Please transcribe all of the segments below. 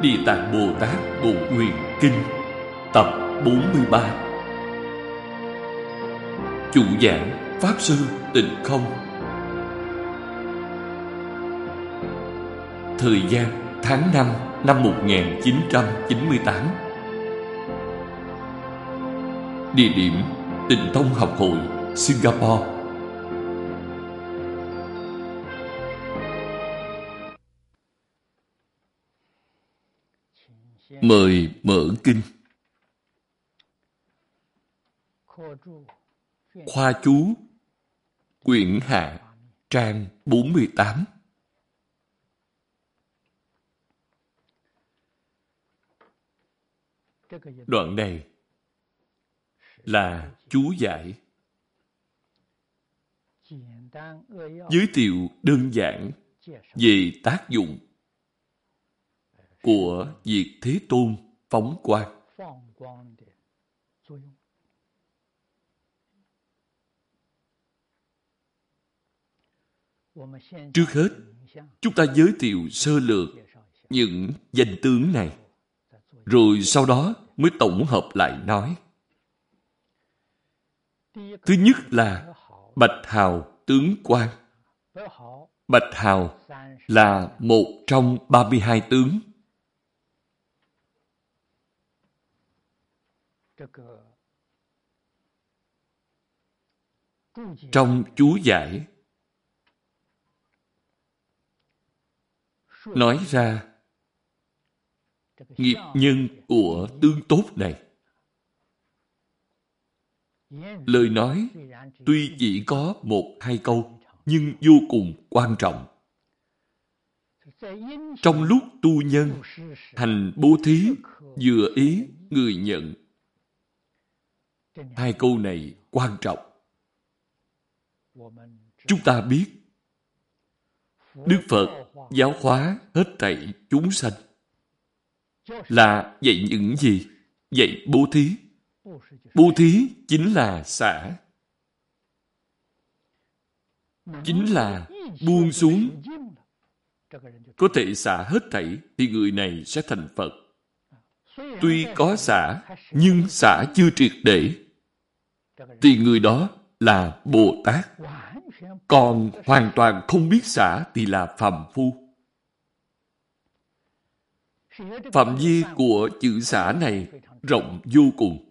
Địa Tạng Bồ Tát Bộ Nguyện Kinh, Tập 43 Chủ giảng Pháp Sư Tịnh Không. Thời gian tháng 5 năm 1998 Địa điểm Tịnh Tông Học Hội, Singapore. Mời mở kinh. Khoa chú, Quyển hạ, Trang 48 Đoạn này là chú giải. Giới thiệu đơn giản về tác dụng của việc Thế Tôn phóng quang. Trước hết, chúng ta giới thiệu sơ lược những danh tướng này, rồi sau đó mới tổng hợp lại nói. Thứ nhất là Bạch Hào tướng quan. Bạch Hào là một trong 32 tướng. Trong chú giải, nói ra nghiệp nhân của tương tốt này. Lời nói tuy chỉ có một hai câu, nhưng vô cùng quan trọng. Trong lúc tu nhân hành bố thí, vừa ý, người nhận hai câu này quan trọng. Chúng ta biết, đức phật giáo hóa hết thảy chúng sanh. Là dạy những gì? Dạy bố thí. Bố thí chính là xả. Chính là buông xuống. Có thể xả hết thảy thì người này sẽ thành phật. Tuy có xả, nhưng xả chưa triệt để thì người đó là bồ tát còn hoàn toàn không biết xả thì là phàm phu. Phạm vi của chữ xả này rộng vô cùng.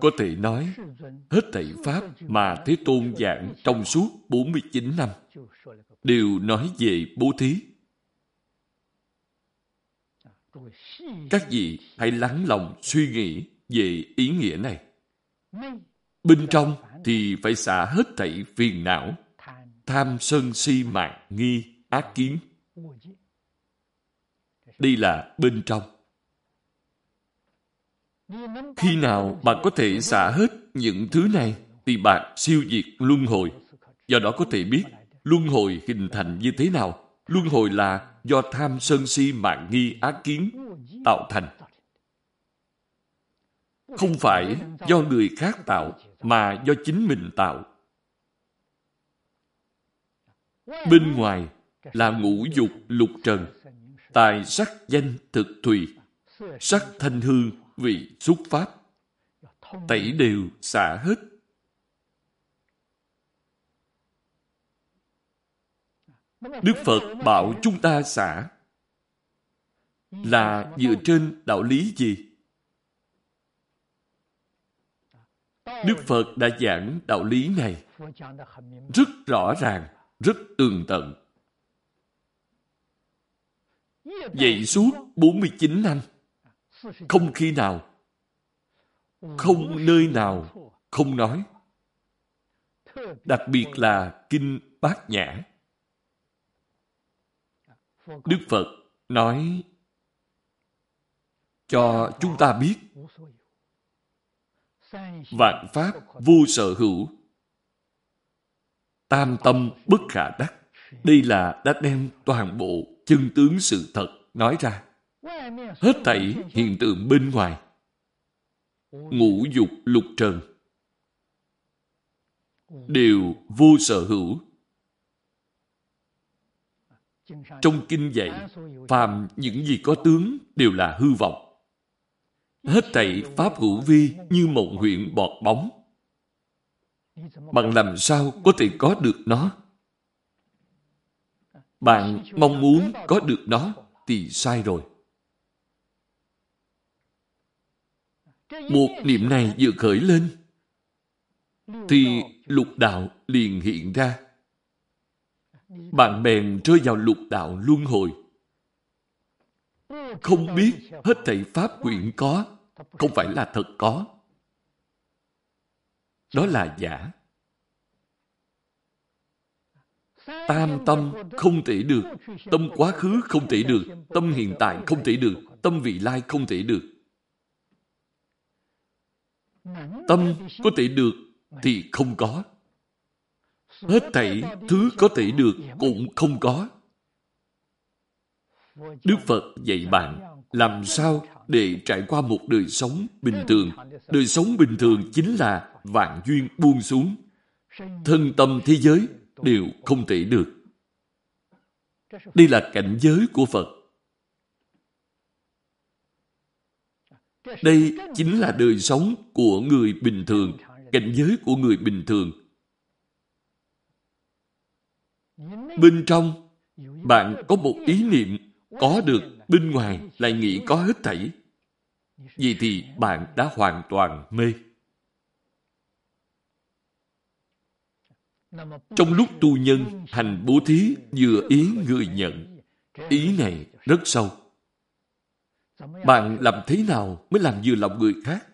Có thể nói, hết thảy pháp mà thế tôn giảng trong suốt 49 năm đều nói về bố thí. Các vị hãy lắng lòng suy nghĩ về ý nghĩa này. Bên trong thì phải xả hết thảy phiền não, tham sân si mạng nghi ác kiến. Đây là bên trong. Khi nào bạn có thể xả hết những thứ này thì bạn siêu diệt luân hồi. Do đó có thể biết luân hồi hình thành như thế nào. Luân hồi là do tham sân si mạng nghi ác kiến tạo thành. Không phải do người khác tạo, mà do chính mình tạo. Bên ngoài là ngũ dục lục trần, tài sắc danh thực thùy, sắc thanh hương vị xúc pháp. Tẩy đều xả hết. Đức phật bảo chúng ta xả là dựa trên đạo lý gì? Đức phật đã giảng đạo lý này rất rõ ràng rất tường tận. Dạy suốt 49 năm không khi nào không nơi nào không nói. Đặc biệt là kinh bát nhã. Đức phật nói cho chúng ta biết. Vạn pháp vô sở hữu. Tam tâm bất khả đắc. Đây là đã đem toàn bộ chân tướng sự thật nói ra. Hết thảy hiện tượng bên ngoài. Ngũ dục lục trần. Đều vô sở hữu. Trong kinh dạy, phàm những gì có tướng đều là hư vọng. Hết thảy pháp hữu vi như mộng huyện bọt bóng. Bạn làm sao có thể có được nó? Bạn mong muốn có được nó thì sai rồi. Một niệm này vừa khởi lên thì lục đạo liền hiện ra. Bạn bèn rơi vào lục đạo luân hồi. Không biết hết thảy pháp quyện có, không phải là thật có. Đó là giả. Tam tâm không thể được, tâm quá khứ không thể được, tâm hiện tại không thể được, tâm vị lai không thể được. Tâm có thể được thì không có. Hết thảy thứ có thể được cũng không có. Đức Phật dạy bạn làm sao để trải qua một đời sống bình thường. Đời sống bình thường chính là vạn duyên buông xuống. Thân tâm thế giới đều không thể được. Đây là cảnh giới của Phật. Đây chính là đời sống của người bình thường, cảnh giới của người bình thường. Bên trong, bạn có một ý niệm có được, bên ngoài lại nghĩ có hết thảy. Vì thì bạn đã hoàn toàn mê. Trong lúc tu nhân hành bố thí vừa ý người nhận, ý này rất sâu. Bạn làm thế nào mới làm vừa lòng người khác?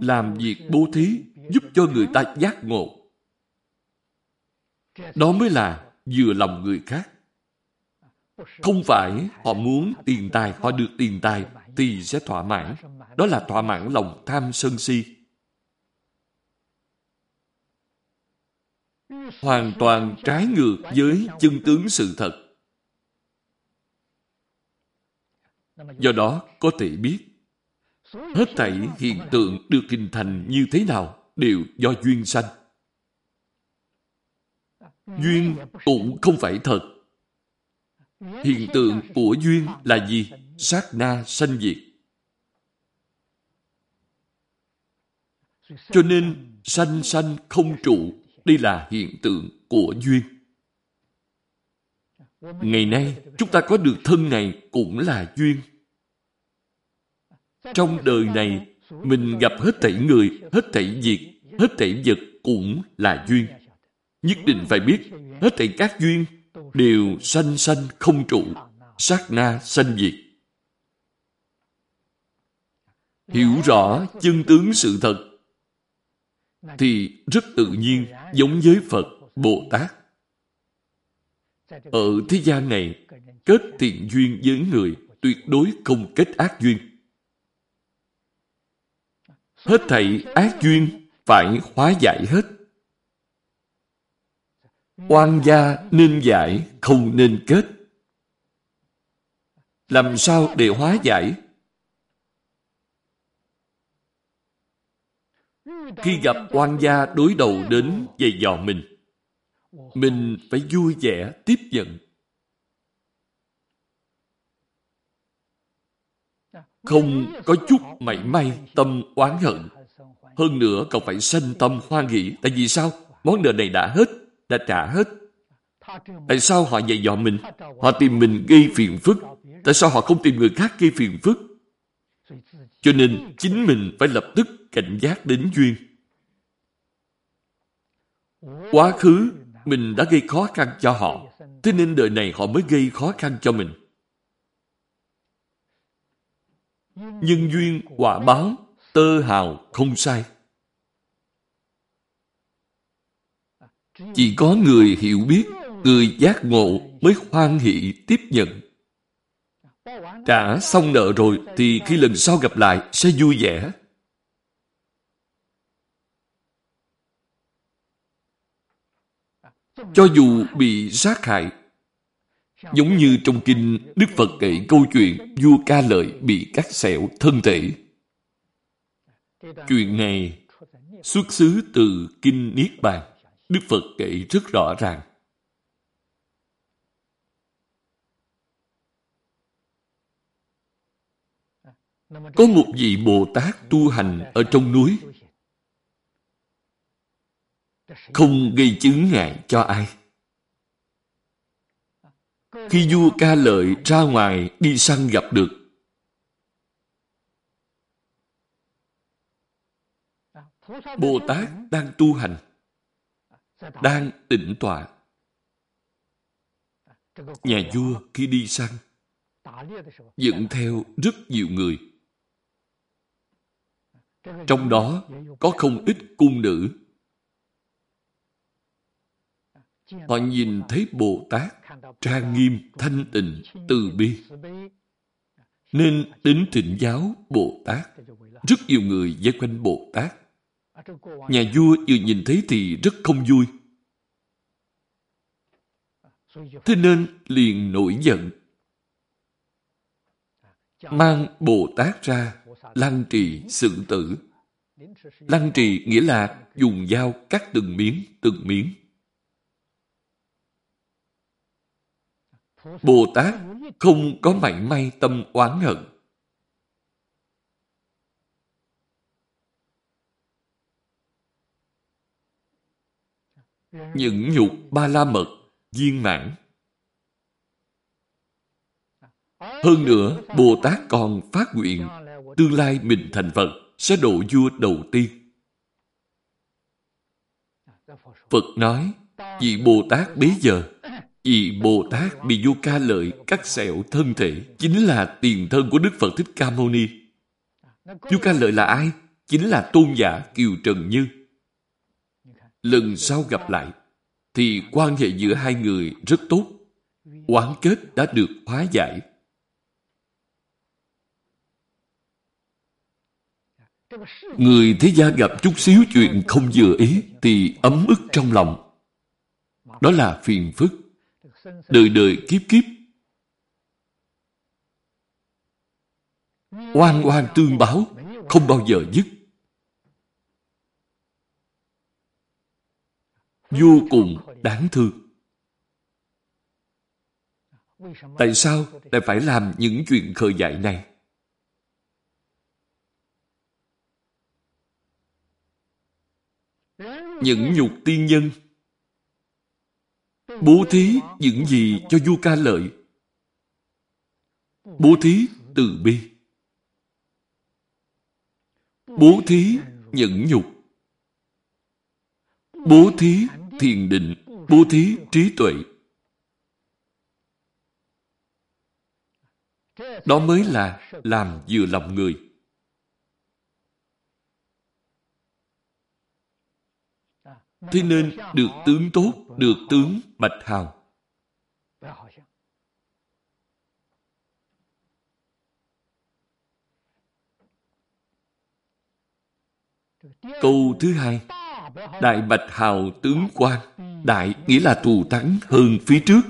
Làm việc bố thí giúp cho người ta giác ngộ. Đó mới là vừa lòng người khác. Không phải họ muốn tiền tài, họ được tiền tài thì sẽ thỏa mãn. Đó là thỏa mãn lòng tham sân si. Hoàn toàn trái ngược với chân tướng sự thật. Do đó có thể biết hết thảy hiện tượng được hình thành như thế nào đều do duyên sanh. Duyên cũng không phải thật. Hiện tượng của duyên là gì? Sát na sanh diệt. Cho nên sanh sanh không trụ, đây là hiện tượng của duyên. Ngày nay, chúng ta có được thân này cũng là duyên. Trong đời này, mình gặp hết thảy người, hết thảy việc, hết thảy vật cũng là duyên. Nhất định phải biết, hết thảy các duyên đều sanh sanh không trụ, sát na sanh diệt. Hiểu rõ chân tướng sự thật thì rất tự nhiên giống với Phật, Bồ Tát. Ở thế gian này, kết thiện duyên với người tuyệt đối không kết ác duyên. Hết thảy ác duyên phải hóa giải hết. Oan gia nên giải, không nên kết. Làm sao để hóa giải? Khi gặp oan gia đối đầu đến dày dò mình, mình phải vui vẻ tiếp nhận. Không có chút mảy may tâm oán hận. Hơn nữa còn phải sanh tâm hoan hỷ. Tại vì sao? Món nợ này đã hết, đã trả hết. Tại sao họ dạy dò mình? Họ tìm mình gây phiền phức. Tại sao họ không tìm người khác gây phiền phức? Cho nên chính mình phải lập tức cảnh giác đến duyên. Quá khứ mình đã gây khó khăn cho họ, thế nên đời này họ mới gây khó khăn cho mình. Nhân duyên quả báo, tơ hào không sai. Chỉ có người hiểu biết, người giác ngộ mới hoan hỷ tiếp nhận. Trả xong nợ rồi thì khi lần sau gặp lại sẽ vui vẻ. Cho dù bị sát hại, giống như trong kinh Đức Phật kể câu chuyện vua ca lợi bị cắt xẻo thân thể. Chuyện này xuất xứ từ kinh Niết Bàn. Đức Phật kể rất rõ ràng. Có một vị Bồ Tát tu hành ở trong núi không gây chứng ngại cho ai. Khi vua ca lợi ra ngoài đi săn gặp được, Bồ Tát đang tu hành đang tĩnh tọa. Nhà vua khi đi săn, dẫn theo rất nhiều người. Trong đó có không ít cung nữ. Họ nhìn thấy Bồ Tát trang nghiêm, thanh tịnh, từ bi. Nên đến thịnh giáo Bồ Tát. Rất nhiều người dây quanh Bồ Tát. Nhà vua vừa nhìn thấy thì rất không vui. Thế nên liền nổi giận. Mang Bồ Tát ra, lăng trì sự tử. Lăng trì nghĩa là dùng dao cắt từng miếng, từng miếng. Bồ Tát không có mảy may tâm oán hận. Những nhục ba la mật, viên mãn. Hơn nữa, Bồ Tát còn phát nguyện tương lai mình thành Phật sẽ độ vua đầu tiên. Phật nói, vị Bồ Tát bấy giờ vì Bồ Tát bị vua ca lợi cắt sẹo thân thể chính là tiền thân của Đức Phật Thích Ca Mâu Ni. Vua ca lợi là ai? Chính là tôn giả Kiều Trần Như. Lần sau gặp lại, thì quan hệ giữa hai người rất tốt. Quán kết đã được hóa giải. Người thế gian gặp chút xíu chuyện không vừa ý thì ấm ức trong lòng. Đó là phiền phức đời đời kiếp kiếp. Oan oan tương báo, không bao giờ dứt. Vô cùng đáng thương. Tại sao lại phải làm những chuyện khờ dại này? Những nhục tiên nhân Bố thí những gì cho vua ca lợi? Bố thí từ bi. Bố thí nhẫn nhục. Bố thí thiền định. Bố thí trí tuệ. Đó mới là làm vừa lòng người. Thế nên được tướng tốt, được tướng bạch hào. Câu thứ hai, Đại Bạch Hào tướng quan, đại nghĩa là thù thắng hơn phía trước.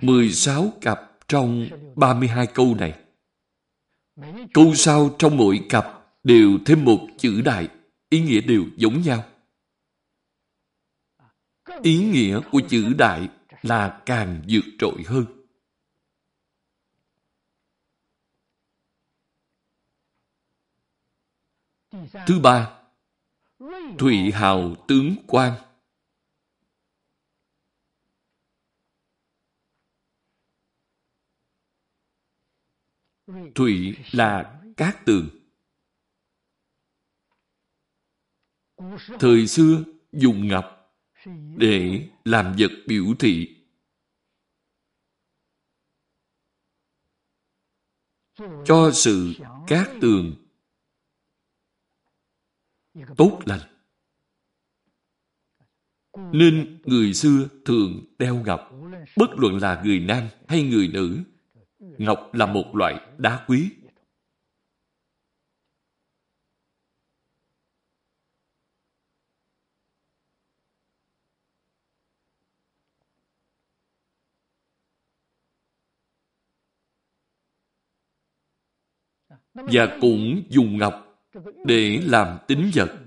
mười sáu cặp trong ba mươi hai câu này. Câu sau trong mỗi cặp đều thêm một chữ đại, ý nghĩa đều giống nhau. Ý nghĩa của chữ đại là càng vượt trội hơn. Thứ ba, Thụy Hào Tướng quan Thụy là cát tường. Thời xưa dùng ngọc để làm vật biểu thị. Cho sự cát tường tốt lành. Nên người xưa thường đeo ngọc, bất luận là người nam hay người nữ. Ngọc là một loại đá quý và cũng dùng ngọc để làm tính vật.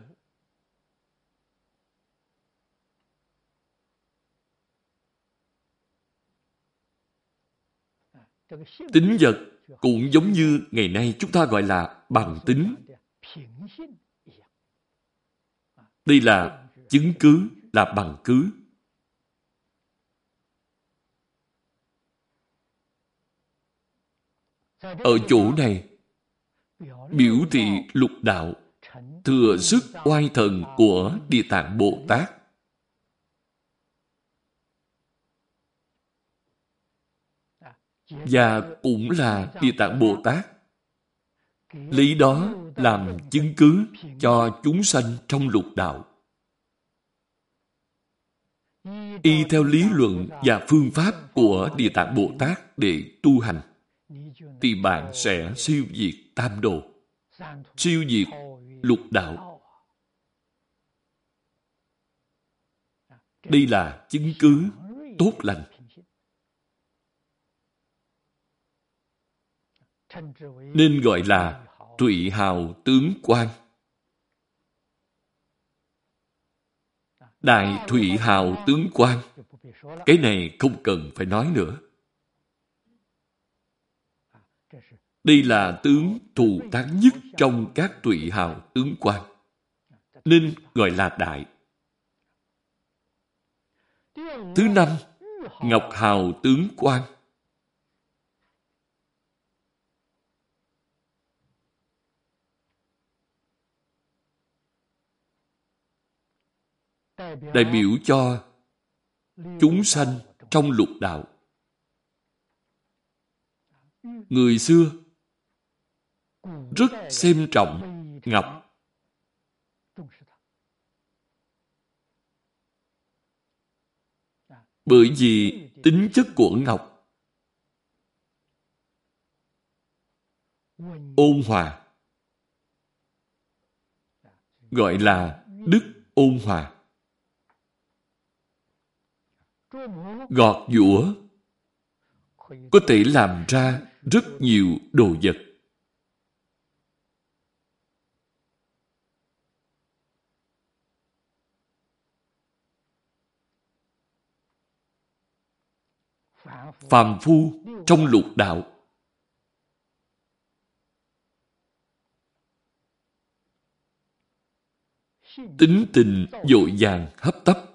Tính vật cũng giống như ngày nay chúng ta gọi là bằng tính. Đây là chứng cứ, là bằng cứ. Ở chỗ này, biểu thị lục đạo, thừa sức oai thần của Địa Tạng Bồ Tát. Và cũng là Địa Tạng Bồ Tát. Lý đó làm chứng cứ cho chúng sanh trong lục đạo. Y theo lý luận và phương pháp của Địa Tạng Bồ Tát để tu hành thì bạn sẽ siêu diệt tam đồ, siêu diệt lục đạo. Đây là chứng cứ tốt lành. Nên gọi là Thụy Hào Tướng Quan. Đại Thụy Hào Tướng Quan. Cái này không cần phải nói nữa. Đây là tướng thù thắng nhất trong các tụy hào tướng quan. Nên gọi là đại. Thứ năm, Ngọc Hào tướng quan. Đại biểu cho chúng sanh trong lục đạo. Người xưa rất xem trọng ngọc. Bởi vì tính chất của ngọc ôn hòa, gọi là đức ôn hòa gọt giũa có thể làm ra rất nhiều đồ vật phàm phu trong lục đạo. Tính tình dội vàng hấp tấp.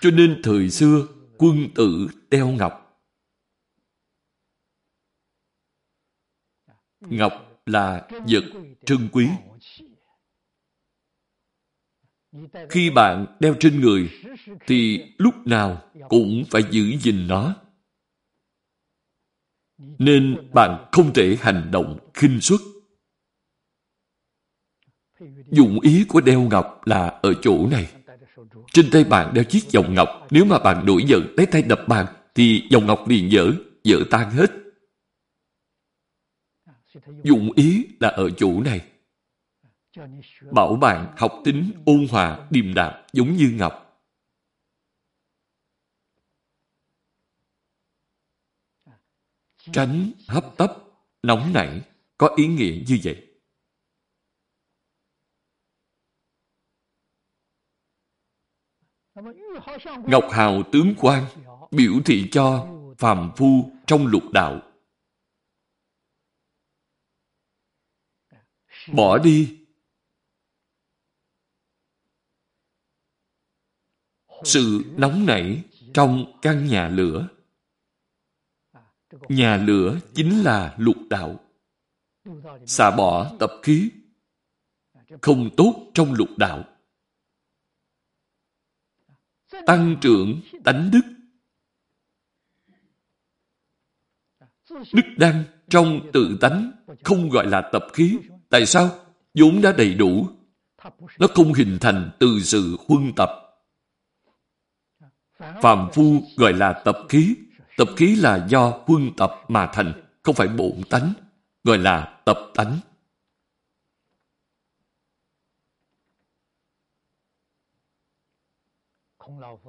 Cho nên thời xưa, quân tử đeo ngọc. Ngọc là vật trân quý. Khi bạn đeo trên người, thì lúc nào cũng phải giữ gìn nó. Nên bạn không thể hành động khinh suất. Dụng ý của đeo ngọc là ở chỗ này. Trên tay bạn đeo chiếc vòng ngọc, nếu mà bạn nổi giận lấy tay đập bàn, thì vòng ngọc liền dở, dở tan hết. Dụng ý là ở chỗ này. Bảo bạn học tính ôn hòa, điềm đạm giống như ngọc. Tránh hấp tấp, nóng nảy, có ý nghĩa như vậy. Ngọc Hào tướng quan biểu thị cho phàm phu trong lục đạo. Bỏ đi sự nóng nảy trong căn nhà lửa. Nhà lửa chính là lục đạo. Xả bỏ tập khí không tốt trong lục đạo. Tăng trưởng tánh đức. Đức đăng trong tự tánh, không gọi là tập khí. Tại sao? vốn đã đầy đủ. Nó không hình thành từ sự huân tập phạm phu gọi là tập khí. Tập khí là do quân tập mà thành, không phải bổn tánh, gọi là tập tánh.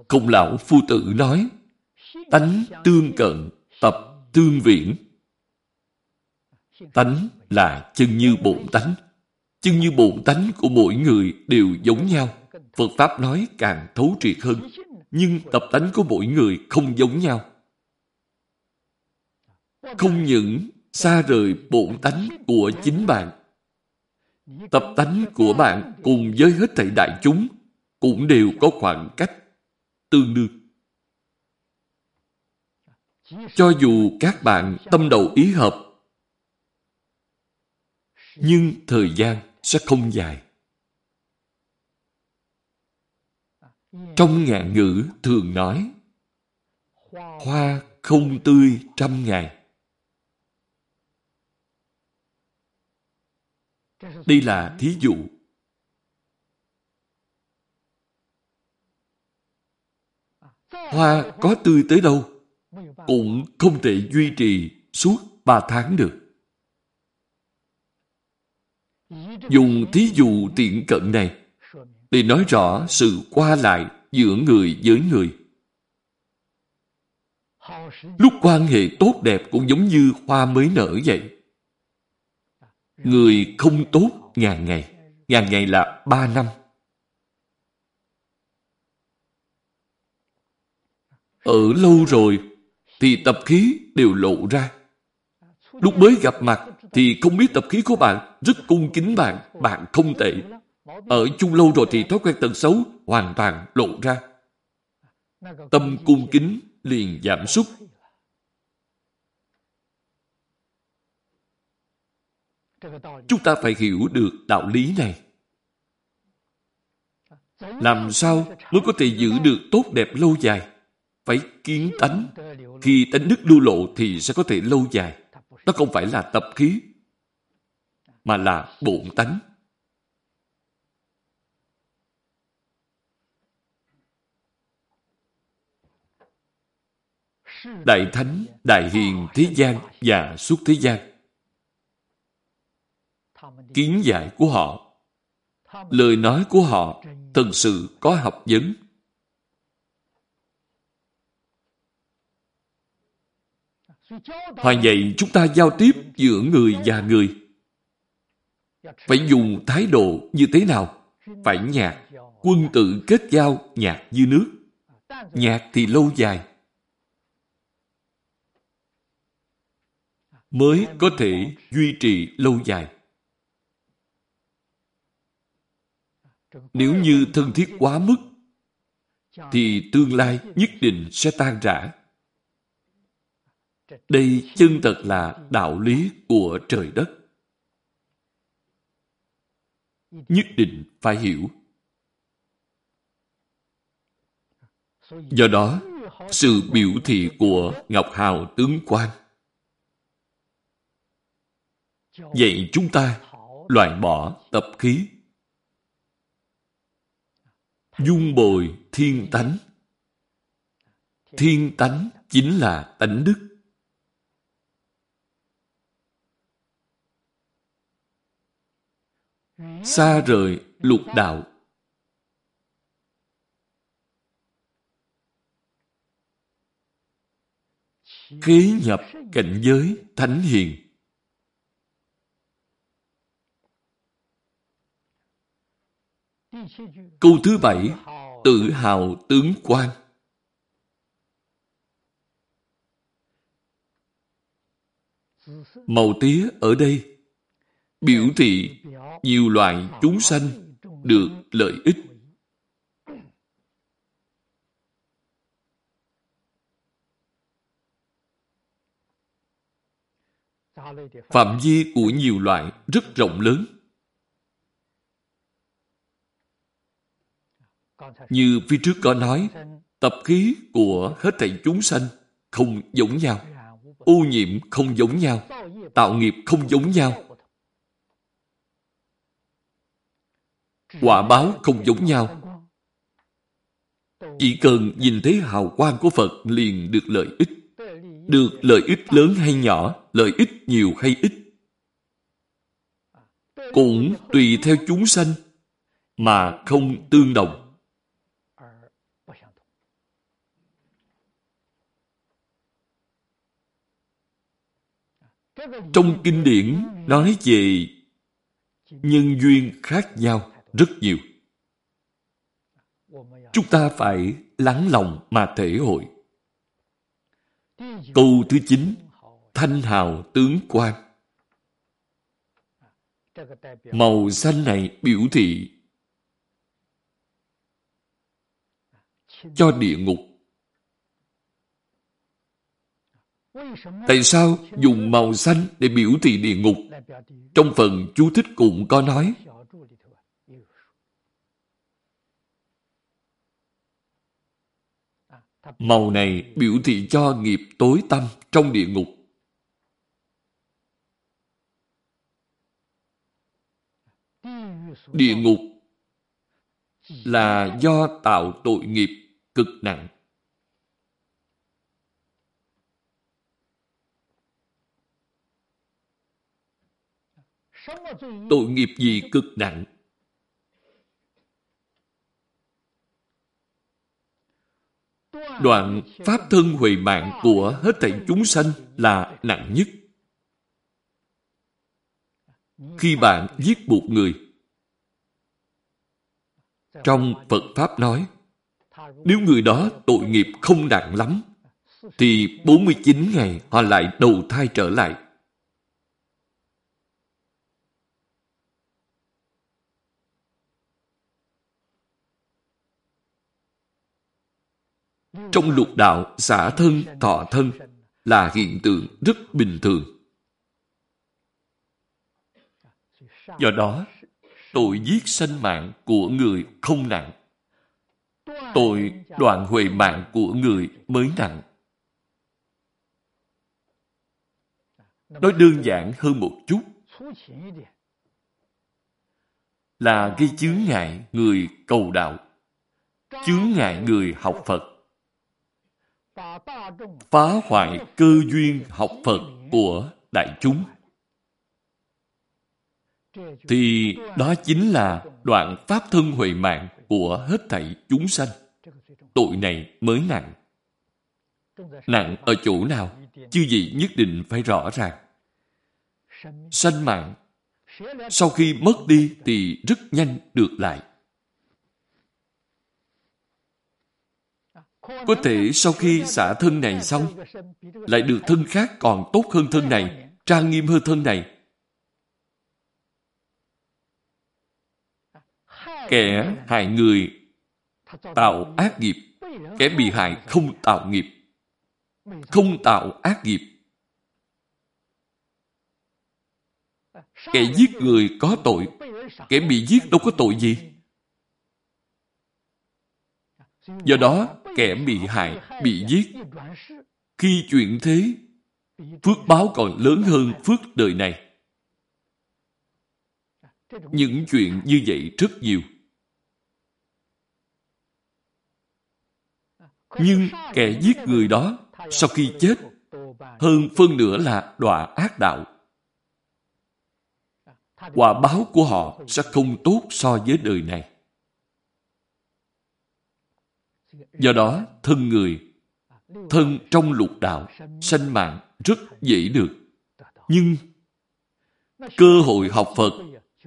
Khổng lão phu tử nói, tánh tương cận, tập tương viễn. Tánh là chân như bổn tánh. Chân như bổn tánh của mỗi người đều giống nhau. Phật Pháp nói càng thấu triệt hơn nhưng tập tánh của mỗi người không giống nhau. không những xa rời bổn tánh của chính bạn, tập tánh của bạn cùng với hết thảy đại chúng cũng đều có khoảng cách tương đương. Cho dù các bạn tâm đầu ý hợp, nhưng thời gian sẽ không dài. Trong ngạn ngữ thường nói, Hoa không tươi trăm ngày Đây là thí dụ. Hoa có tươi tới đâu cũng không thể duy trì suốt ba tháng được. Dùng thí dụ tiện cận này để nói rõ sự qua lại giữa người với người. Lúc quan hệ tốt đẹp cũng giống như hoa mới nở vậy. Người không tốt ngàn ngày. Ngàn ngày là ba năm. Ở lâu rồi thì tập khí đều lộ ra. Lúc mới gặp mặt thì không biết tập khí của bạn rất cung kính bạn, bạn không tệ. Ở chung lâu rồi thì thói quen tật xấu hoàn toàn lộ ra. Tâm cung kính liền giảm sút. Chúng ta phải hiểu được đạo lý này. Làm sao mới có thể giữ được tốt đẹp lâu dài? Phải kiến tánh. Khi tánh đức lưu lộ thì sẽ có thể lâu dài. Nó không phải là tập khí, mà là bổn tánh. Đại Thánh, Đại Hiền thế gian và suốt thế gian kiến giải của họ, lời nói của họ thật sự có học vấn. Hòa dạy chúng ta giao tiếp giữa người và người. Phải dùng thái độ như thế nào? Phải nhạt, quân tự kết giao nhạt như nước. Nhạt thì lâu dài. Mới có thể duy trì lâu dài. Nếu như thân thiết quá mức, thì tương lai nhất định sẽ tan rã. Đây chân thật là đạo lý của trời đất. Nhất định phải hiểu. Do đó, sự biểu thị của Ngọc Hào tướng quan dạy chúng ta loại bỏ tập khí dung bồi thiên tánh. Thiên tánh chính là tánh đức. Xa rời lục đạo. Khế nhập cảnh giới thánh hiền. Câu thứ bảy, tự hào tướng quan. Màu tía ở đây biểu thị nhiều loại chúng sanh được lợi ích. Phạm vi của nhiều loại rất rộng lớn. Như phía trước có nói, tập khí của hết thảy chúng sanh không giống nhau. Ô nhiễm không giống nhau. Tạo nghiệp không giống nhau. Quả báo không giống nhau. Chỉ cần nhìn thấy hào quang của Phật liền được lợi ích. Được lợi ích lớn hay nhỏ, lợi ích nhiều hay ít. Cũng tùy theo chúng sanh mà không tương đồng. Trong kinh điển nói về nhân duyên khác nhau rất nhiều. Chúng ta phải lắng lòng mà thể hội. Câu thứ chín, thanh hào tướng quan. Màu xanh này biểu thị cho địa ngục. Tại sao dùng màu xanh để biểu thị địa ngục? Trong phần chú thích cũng có nói. Màu này biểu thị cho nghiệp tối tâm trong địa ngục. Địa ngục là do tạo tội nghiệp cực nặng. Tội nghiệp gì cực nặng? Đoạn pháp thân huệ mạng của hết thảy chúng sanh là nặng nhất. Khi bạn giết một người, trong Phật Pháp nói, nếu người đó tội nghiệp không nặng lắm, thì 49 ngày họ lại đầu thai trở lại. Trong lục đạo, xả thân, thọ thân là hiện tượng rất bình thường. Do đó, tội giết sanh mạng của người không nặng. Tội đoạn huệ mạng của người mới nặng. Nói đơn giản hơn một chút là gây chướng ngại người cầu đạo, chướng ngại người học Phật, phá hoại cơ duyên học Phật của đại chúng thì đó chính là đoạn pháp thân huệ mạng của hết thảy chúng sanh. Tội này mới nặng. Nặng ở chỗ nào? Chứ gì nhất định phải rõ ràng. Sanh mạng, sau khi mất đi thì rất nhanh được lại. Có thể sau khi xả thân này xong, lại được thân khác còn tốt hơn thân này, trang nghiêm hơn thân này, Kẻ hại người tạo ác nghiệp, kẻ bị hại không tạo nghiệp. Không tạo ác nghiệp. Kẻ giết người có tội, kẻ bị giết đâu có tội gì. Do đó, kẻ bị hại, bị giết, khi chuyện thế, phước báo còn lớn hơn phước đời này. Những chuyện như vậy rất nhiều. Nhưng kẻ giết người đó sau khi chết hơn phân nửa là đọa ác đạo. Quả báo của họ sẽ không tốt so với đời này. Do đó, thân người, thân trong lục đạo, sanh mạng rất dễ được. Nhưng cơ hội học Phật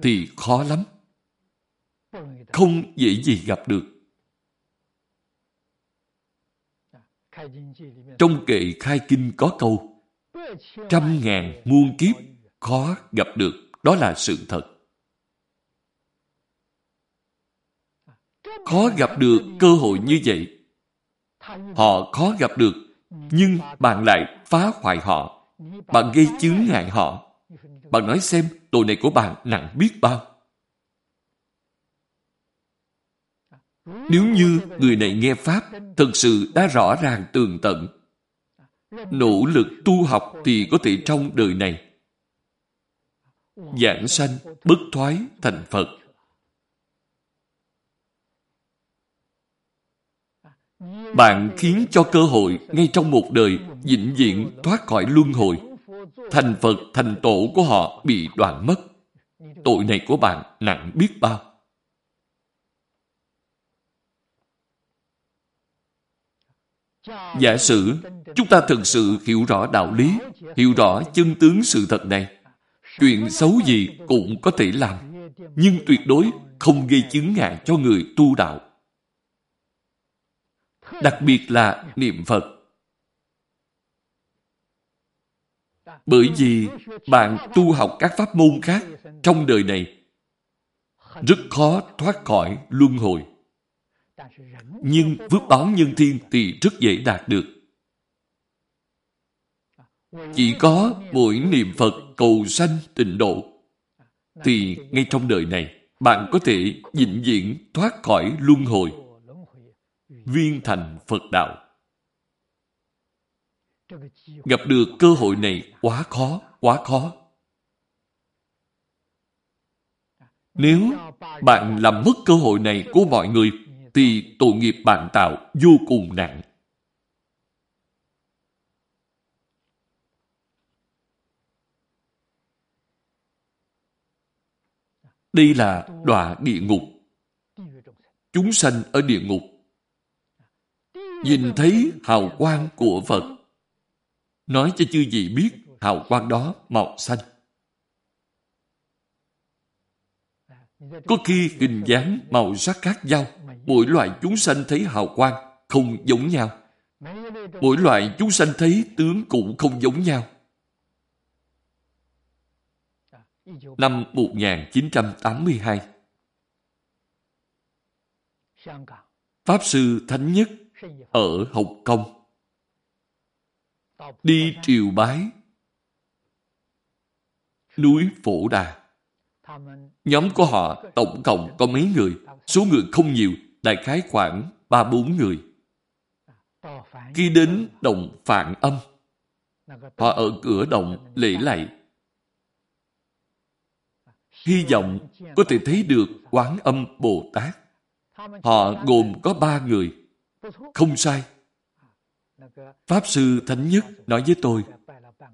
thì khó lắm. Không dễ gì gặp được. Trong kệ khai kinh có câu Trăm ngàn muôn kiếp khó gặp được. Đó là sự thật. Khó gặp được cơ hội như vậy. Họ khó gặp được, nhưng bạn lại phá hoại họ. Bạn gây chướng ngại họ. Bạn nói xem tội này của bạn nặng biết bao. Nếu như người này nghe Pháp thật sự đã rõ ràng tường tận, nỗ lực tu học thì có thể trong đời này giảng sanh, bất thoái thành Phật. Bạn khiến cho cơ hội ngay trong một đời vĩnh viễn thoát khỏi luân hồi. Thành Phật, thành tổ của họ bị đoạn mất. Tội này của bạn nặng biết bao. Giả sử chúng ta thực sự hiểu rõ đạo lý, hiểu rõ chân tướng sự thật này, chuyện xấu gì cũng có thể làm, nhưng tuyệt đối không gây chứng ngại cho người tu đạo. Đặc biệt là niệm Phật. Bởi vì bạn tu học các pháp môn khác trong đời này, rất khó thoát khỏi luân hồi. Nhưng phước báo nhân thiên thì rất dễ đạt được. Chỉ có mỗi niệm Phật cầu sanh tịnh độ, thì ngay trong đời này bạn có thể vĩnh viễn thoát khỏi luân hồi viên thành Phật đạo. Gặp được cơ hội này quá khó, quá khó. Nếu bạn làm mất cơ hội này của mọi người, thì tội nghiệp bạn tạo vô cùng nặng. Đây là đọa địa ngục. Chúng sanh ở địa ngục. Nhìn thấy hào quang của Phật. Nói cho chư gì biết hào quang đó màu xanh. Có khi hình dáng màu sắc khác nhau, mỗi loại chúng sanh thấy hào quang không giống nhau. Mỗi loại chúng sanh thấy tướng cũng không giống nhau. Năm 1982 Pháp Sư Thánh Nhất ở Hồng Kông đi triều bái núi Phổ Đà. Nhóm của họ tổng cộng có mấy người, số người không nhiều, đại khái khoảng ba bốn người. Khi đến động Phạn Âm, họ ở cửa động lễ lạy. Hy vọng có thể thấy được quán âm Bồ Tát. Họ gồm có ba người. Không sai. Pháp Sư Thánh Nhất nói với tôi,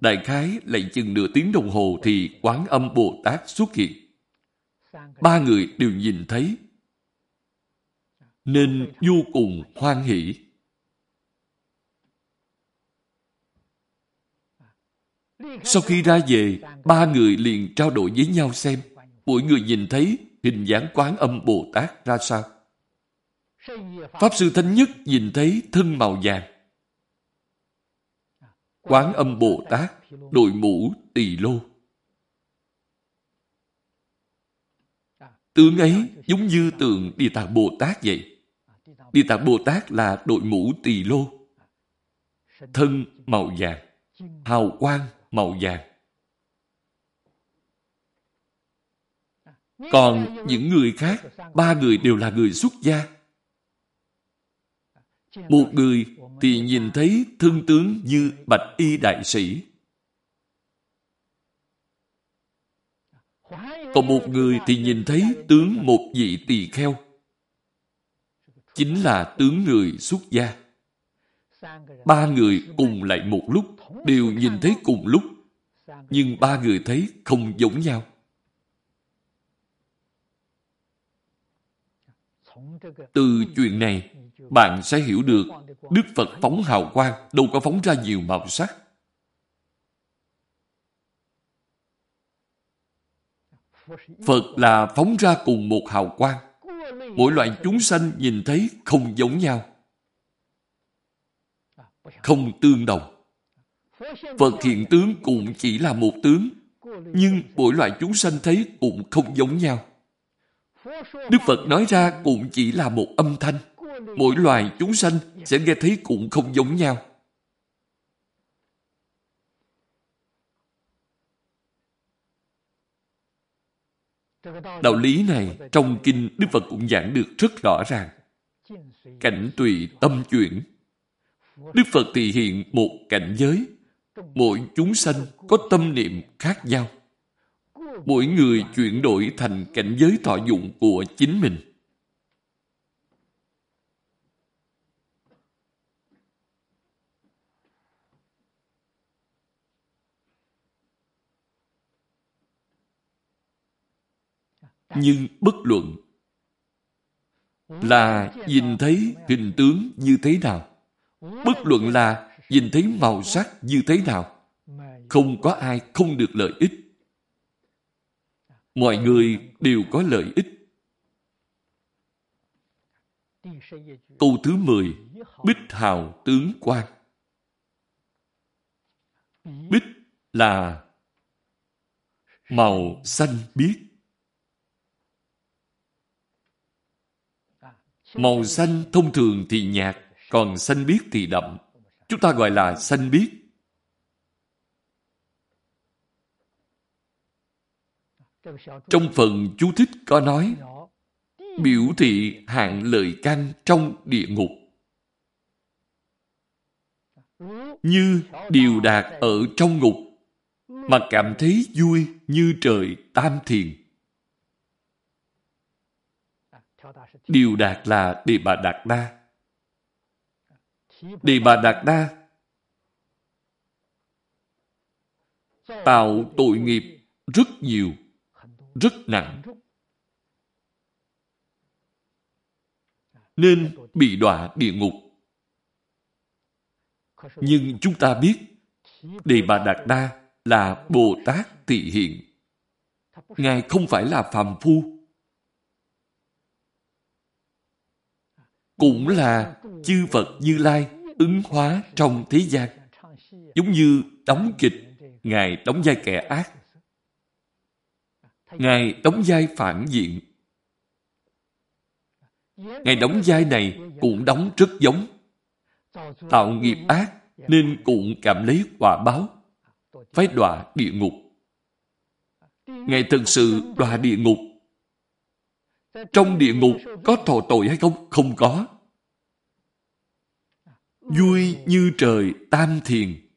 đại khái lại chừng nửa tiếng đồng hồ thì quán âm Bồ Tát xuất hiện. Ba người đều nhìn thấy, nên vô cùng hoan hỷ. Sau khi ra về, ba người liền trao đổi với nhau xem mỗi người nhìn thấy hình dáng quán âm Bồ Tát ra sao. Pháp Sư Thánh Nhất nhìn thấy thân màu vàng. Quán âm Bồ Tát đội mũ tỳ lô. Tướng ấy giống như tượng Địa Tạng Bồ Tát vậy. Địa Tạng Bồ Tát là đội mũ tỳ lô. Thân màu vàng, hào quang màu vàng. Còn những người khác, ba người đều là người xuất gia. Một người thì nhìn thấy thân tướng như bạch y đại sĩ. Còn một người thì nhìn thấy tướng một vị tỳ kheo. Chính là tướng người xuất gia. Ba người cùng lại một lúc, đều nhìn thấy cùng lúc. Nhưng ba người thấy không giống nhau. Từ chuyện này, bạn sẽ hiểu được Đức Phật phóng hào quang đâu có phóng ra nhiều màu sắc. Phật là phóng ra cùng một hào quang. Mỗi loại chúng sanh nhìn thấy không giống nhau. Không tương đồng. Phật hiện tướng cũng chỉ là một tướng, nhưng mỗi loại chúng sanh thấy cũng không giống nhau. Đức Phật nói ra cũng chỉ là một âm thanh. Mỗi loài chúng sanh sẽ nghe thấy cũng không giống nhau. Đạo lý này trong kinh Đức Phật cũng giảng được rất rõ ràng. Cảnh tùy tâm chuyển. Đức Phật thì hiện một cảnh giới. Mỗi chúng sanh có tâm niệm khác nhau mỗi người chuyển đổi thành cảnh giới thọ dụng của chính mình. Nhưng bất luận. Là nhìn thấy hình tướng như thế nào, bất luận là nhìn thấy màu sắc như thế nào, không có ai không được lợi ích. Mọi người đều có lợi ích. Câu thứ 10 Bích hào tướng quan. Bích là màu xanh biếc. Màu xanh thông thường thì nhạt, còn xanh biếc thì đậm. Chúng ta gọi là xanh biếc. Trong phần chú thích có nói biểu thị hạng lợi căn trong địa ngục. Như điều đạt ở trong ngục mà cảm thấy vui như trời tam thiền. Điều đạt là Đề Bà Đạt Đa. Đề Bà Đạt Đa tạo tội nghiệp rất nhiều, rất nặng. Nên bị đọa địa ngục. Nhưng chúng ta biết Đề Bà Đạt Đa là Bồ Tát Tỳ Hiện. Ngài không phải là phàm phu. Cũng là chư Phật Như Lai ứng hóa trong thế gian. Giống như đóng kịch, Ngài đóng vai kẻ ác. Ngài đóng vai phản diện. Ngài đóng vai này cũng đóng rất giống. Tạo nghiệp ác nên cũng cảm lấy quả báo phải đọa địa ngục. Ngài thực sự đọa địa ngục. Trong địa ngục có thọ tội hay không? Không có. Vui như trời tam thiền.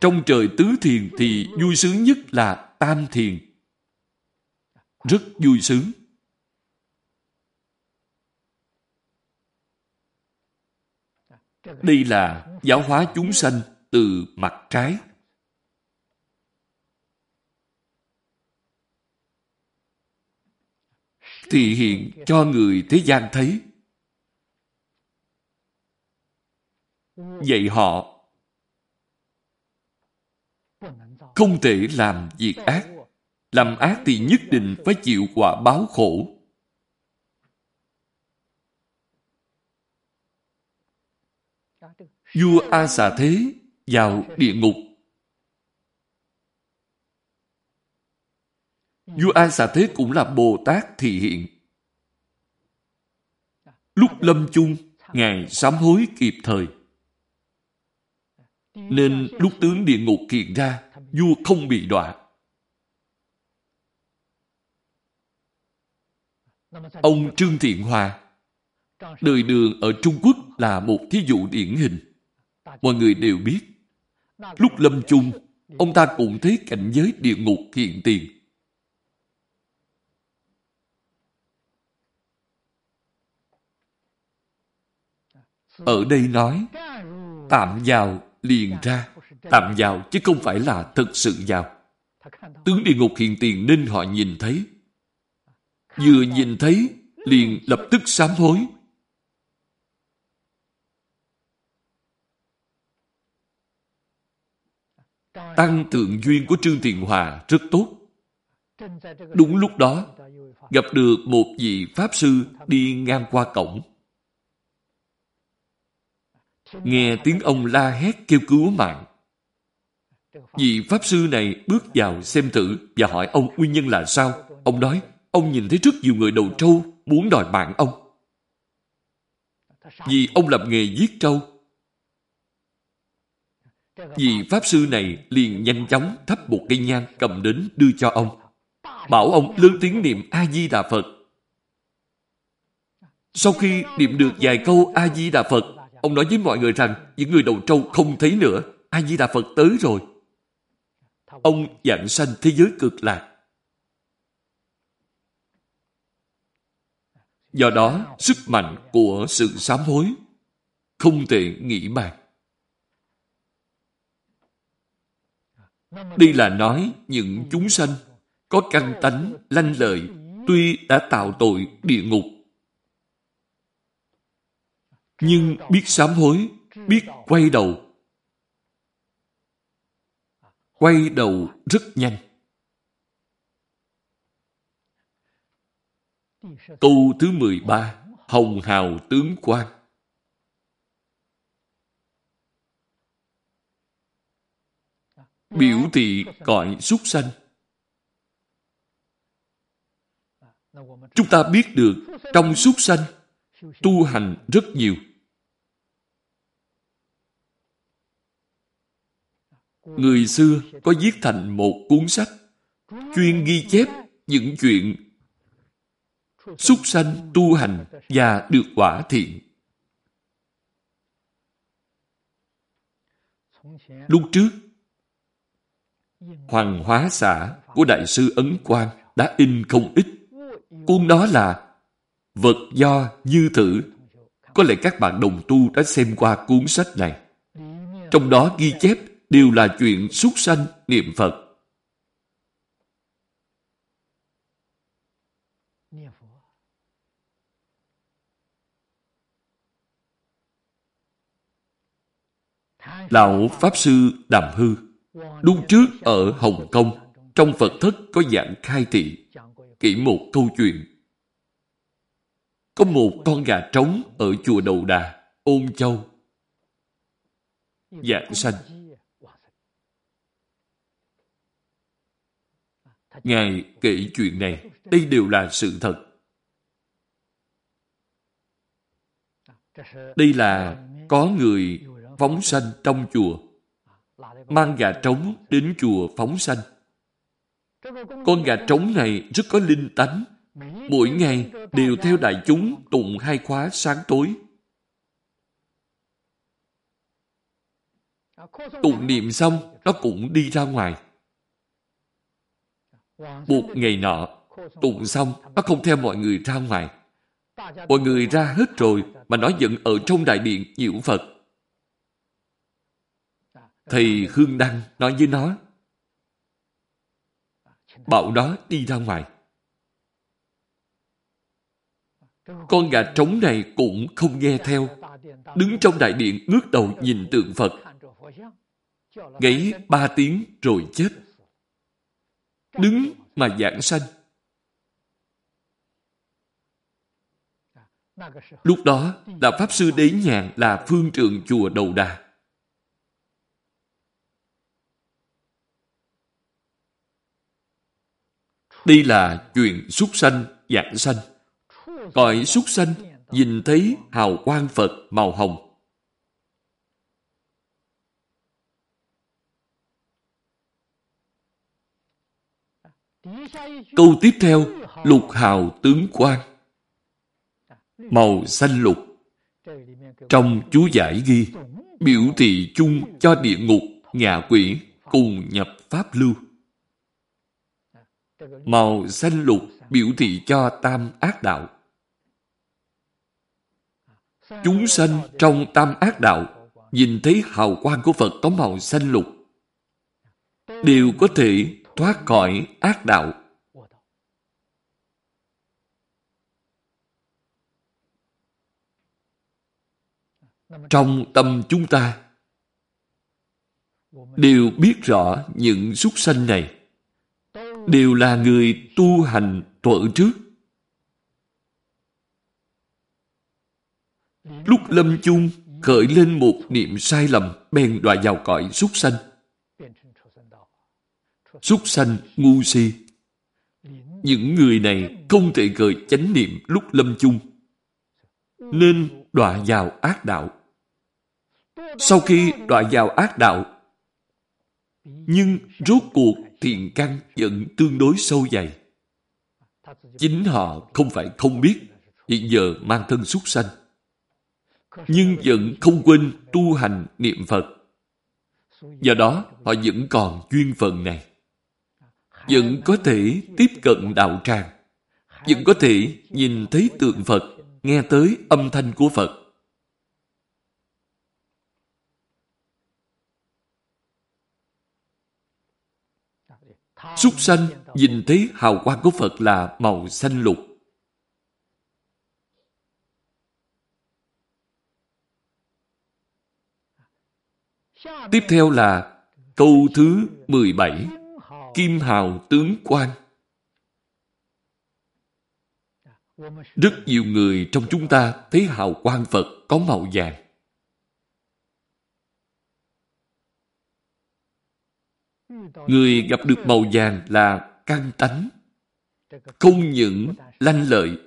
Trong trời tứ thiền thì vui sướng nhất là tam thiền. Rất vui sướng. Đây là giáo hóa chúng sanh từ mặt trái. Thì hiện cho người thế gian thấy. Vậy họ không thể làm việc ác. Làm ác thì nhất định phải chịu quả báo khổ. Vua A Xà Thế vào địa ngục. Vua A Xà Thế cũng là Bồ Tát thị hiện. Lúc lâm chung, Ngài sám hối kịp thời. Nên lúc tướng địa ngục hiện ra, vua không bị đọa. Ông Trương Thiện Hòa, đời đường ở Trung Quốc là một thí dụ điển hình. Mọi người đều biết, Lúc lâm chung, ông ta cũng thấy cảnh giới địa ngục hiện tiền. Ở đây nói, tạm vào liền ra, tạm vào chứ không phải là thực sự vào. Tướng địa ngục hiện tiền nên họ nhìn thấy. Vừa nhìn thấy, liền lập tức sám hối, Tăng thượng duyên của Trương thiền Hòa rất tốt. Đúng lúc đó, gặp được một vị Pháp Sư đi ngang qua cổng. Nghe tiếng ông la hét kêu cứu mạng. Vị Pháp Sư này bước vào xem thử và hỏi ông nguyên nhân là sao. Ông nói, ông nhìn thấy rất nhiều người đầu trâu muốn đòi mạng ông. Vì ông làm nghề giết trâu Vị Pháp Sư này liền nhanh chóng thắp một cây nhang cầm đến đưa cho ông. Bảo ông lớn tiếng niệm A-di-đà Phật. Sau khi niệm được vài câu A-di-đà Phật, ông nói với mọi người rằng những người đầu trâu không thấy nữa. A-di-đà Phật tới rồi. Ông dạng sanh thế giới cực lạc. Do đó, sức mạnh của sự sám hối không thể nghĩ bàn. Đây là nói những chúng sanh có căn tánh lanh lợi tuy đã tạo tội địa ngục nhưng biết sám hối, biết quay đầu. Quay đầu rất nhanh. Câu thứ 13 Hồng hào tướng quan biểu thị gọi súc sanh. Chúng ta biết được trong súc sanh tu hành rất nhiều. Người xưa có viết thành một cuốn sách chuyên ghi chép những chuyện súc sanh tu hành và được quả thiện. Lúc trước, Hoàng Hóa Xã của Đại sư Ấn Quang đã in không ít. Cuốn đó là Vật do Như Thử. Có lẽ các bạn đồng tu đã xem qua cuốn sách này. Trong đó ghi chép đều là chuyện súc sanh niệm Phật. Lão Pháp Sư Đàm Hư, lúc trước ở Hồng Kông, trong Phật thất có dạng khai thị, kỹ một câu chuyện. Có một con gà trống ở chùa Đầu Đà, Ôn Châu. Dạng sanh. Ngài kể chuyện này, đây đều là sự thật. Đây là có người phóng sanh trong chùa. Mang gà trống đến chùa phóng sanh. Con gà trống này rất có linh tánh. Mỗi ngày đều theo đại chúng tụng hai khóa sáng tối. Tụng niệm xong, nó cũng đi ra ngoài. Một ngày nọ, tụng xong, nó không theo mọi người ra ngoài. Mọi người ra hết rồi, mà nó vẫn ở trong đại điện nhiễu Phật. Thầy Hương Đăng nói với nó, bảo nó đi ra ngoài. Con gà trống này cũng không nghe theo, đứng trong đại điện ngước đầu nhìn tượng Phật. Gáy ba tiếng rồi chết. Đứng mà giảng sanh. Lúc đó, là Pháp Sư Đế Nhàn là phương trượng chùa Đầu Đà. Đây là chuyện súc sanh, dạng sanh. Cõi súc sanh nhìn thấy hào quang Phật màu hồng. Câu tiếp theo, lục hào tướng quan. Màu xanh lục. Trong chú giải ghi, biểu thị chung cho địa ngục, ngạ quỷ cùng nhập pháp lưu. Màu xanh lục biểu thị cho tam ác đạo. Chúng sanh trong tam ác đạo nhìn thấy hào quang của Phật có màu xanh lục đều có thể thoát khỏi ác đạo. Trong tâm chúng ta, đều biết rõ những súc sanh này, đều là người tu hành tuệ trước. Lúc lâm chung, khởi lên một niệm sai lầm, bèn đọa vào cõi súc sanh. Súc sanh ngu si. Những người này không thể gợi chánh niệm lúc lâm chung. Nên đọa vào ác đạo. Sau khi đọa vào ác đạo, nhưng rốt cuộc thiện căn vẫn tương đối sâu dày. Chính họ không phải không biết hiện giờ mang thân súc sanh. Nhưng vẫn không quên tu hành niệm Phật. Do đó, họ vẫn còn duyên phận này. Vẫn có thể tiếp cận đạo tràng. Vẫn có thể nhìn thấy tượng Phật, nghe tới âm thanh của Phật. Súc sanh nhìn thấy hào quang của Phật là màu xanh lục. Tiếp theo là câu thứ 17. Kim hào tướng quan. Rất nhiều người trong chúng ta thấy hào quang Phật có màu vàng. người gặp được màu vàng là căng tánh, không những lanh lợi,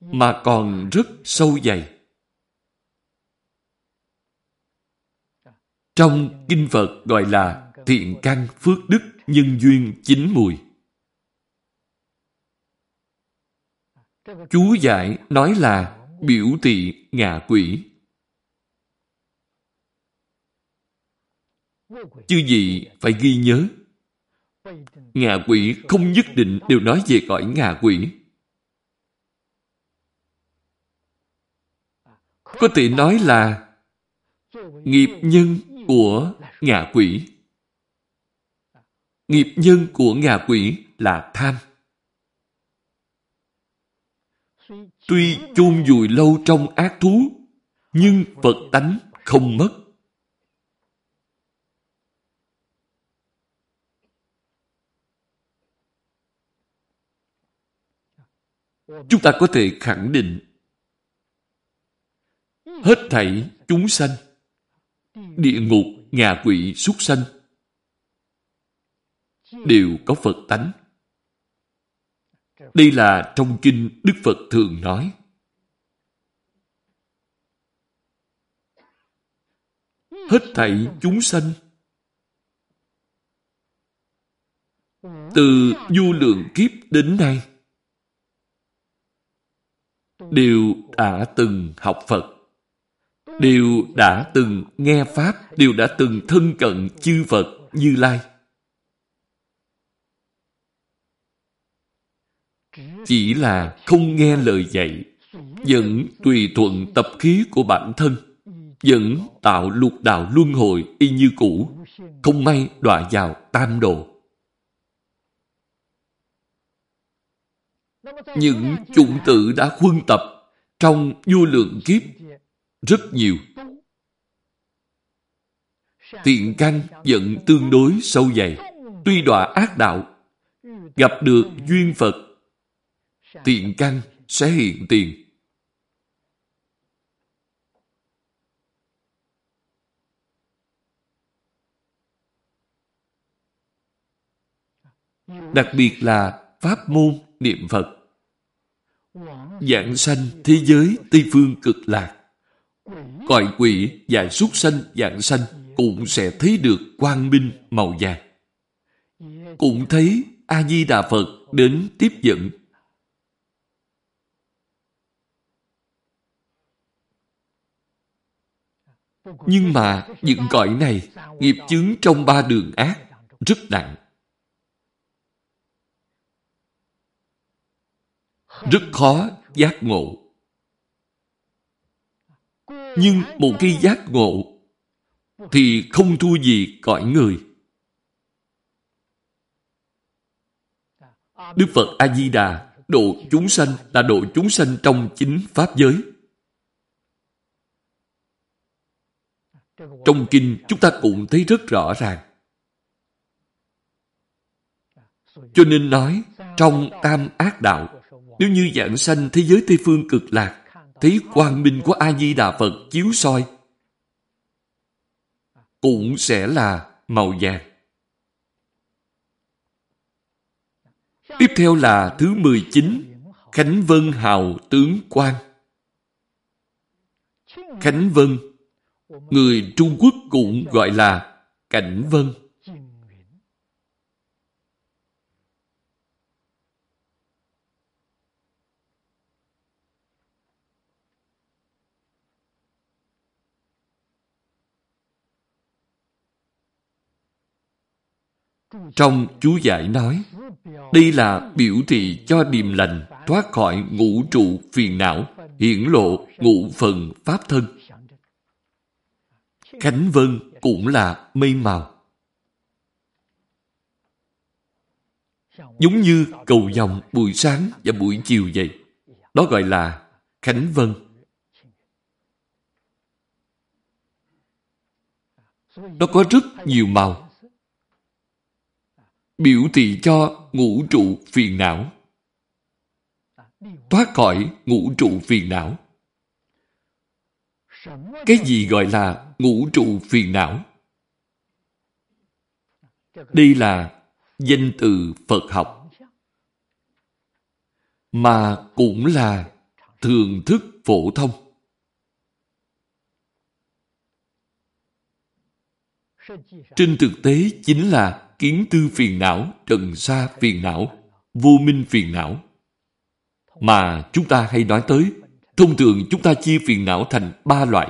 mà còn rất sâu dày. Trong Kinh Phật gọi là thiện căn phước đức nhân duyên chín mùi. Chú giải nói là biểu thị ngạ quỷ. Chư gì phải ghi nhớ. Ngạ quỷ không nhất định đều nói về cõi ngạ quỷ. Có thể nói là nghiệp nhân của ngạ quỷ. Nghiệp nhân của ngạ quỷ là tham. Tuy chôn vùi lâu trong ác thú, nhưng Phật tánh không mất. Chúng ta có thể khẳng định hết thảy chúng sanh, địa ngục, ngạ quỷ, súc sanh đều có Phật tánh. Đây là trong kinh Đức Phật thường nói. Hết thảy chúng sanh từ du lượng kiếp đến nay đều đã từng học Phật, đều đã từng nghe Pháp, đều đã từng thân cận chư Phật Như Lai. Chỉ là không nghe lời dạy, vẫn tùy thuận tập khí của bản thân, vẫn tạo lục đạo luân hồi y như cũ, không may đọa vào tam độ. Những chủng tử đã khuân tập trong vô lượng kiếp rất nhiều. Thiện căn vẫn tương đối sâu dày. Tuy đọa ác đạo, gặp được duyên Phật, thiện căn sẽ hiện tiền. Đặc biệt là pháp môn niệm Phật. Dạng sanh thế giới Tây Phương cực lạc. Cõi quỷ và súc sanh, dạng sanh cũng sẽ thấy được quang minh màu vàng. Cũng thấy A-di-đà Phật đến tiếp dẫn. Nhưng mà những cõi này, nghiệp chứng trong ba đường ác rất nặng. rất khó giác ngộ. Nhưng một khi giác ngộ thì không thua gì cõi người. Đức Phật A-di-đà độ chúng sanh là độ chúng sanh trong chính Pháp giới. Trong kinh chúng ta cũng thấy rất rõ ràng. Cho nên nói, trong tam ác đạo, nếu như dạng sanh thế giới Tây Phương cực lạc, thấy quang minh của A-di-đà Phật chiếu soi, cũng sẽ là màu vàng. Tiếp theo là thứ 19, Khánh Vân Hào Tướng quan Khánh Vân, người Trung Quốc cũng gọi là Cảnh Vân. Trong chú giải nói, đây là biểu thị cho điềm lành thoát khỏi ngũ trụ phiền não, hiển lộ ngũ phần pháp thân. Khánh Vân cũng là mây màu. Giống như cầu dòng buổi sáng và buổi chiều vậy. Đó gọi là Khánh Vân. Nó có rất nhiều màu biểu thị cho ngũ trụ phiền não. Thoát khỏi ngũ trụ phiền não. Cái gì gọi là ngũ trụ phiền não? Đây là danh từ Phật học, mà cũng là thường thức phổ thông. Trên thực tế chính là kiến tư phiền não, trần sa phiền não, vô minh phiền não. Mà chúng ta hay nói tới, thông thường chúng ta chia phiền não thành ba loại.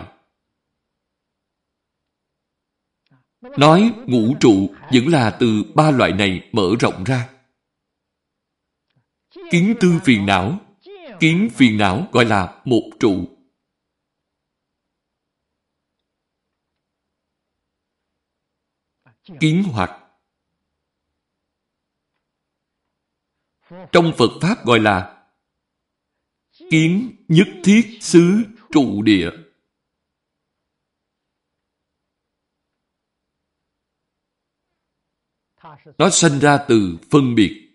Nói ngũ trụ vẫn là từ ba loại này mở rộng ra. Kiến tư phiền não, kiến phiền não gọi là một trụ. Kiến hoạt Trong Phật Pháp gọi là kiến nhất thiết xứ trụ địa. Nó sinh ra từ phân biệt,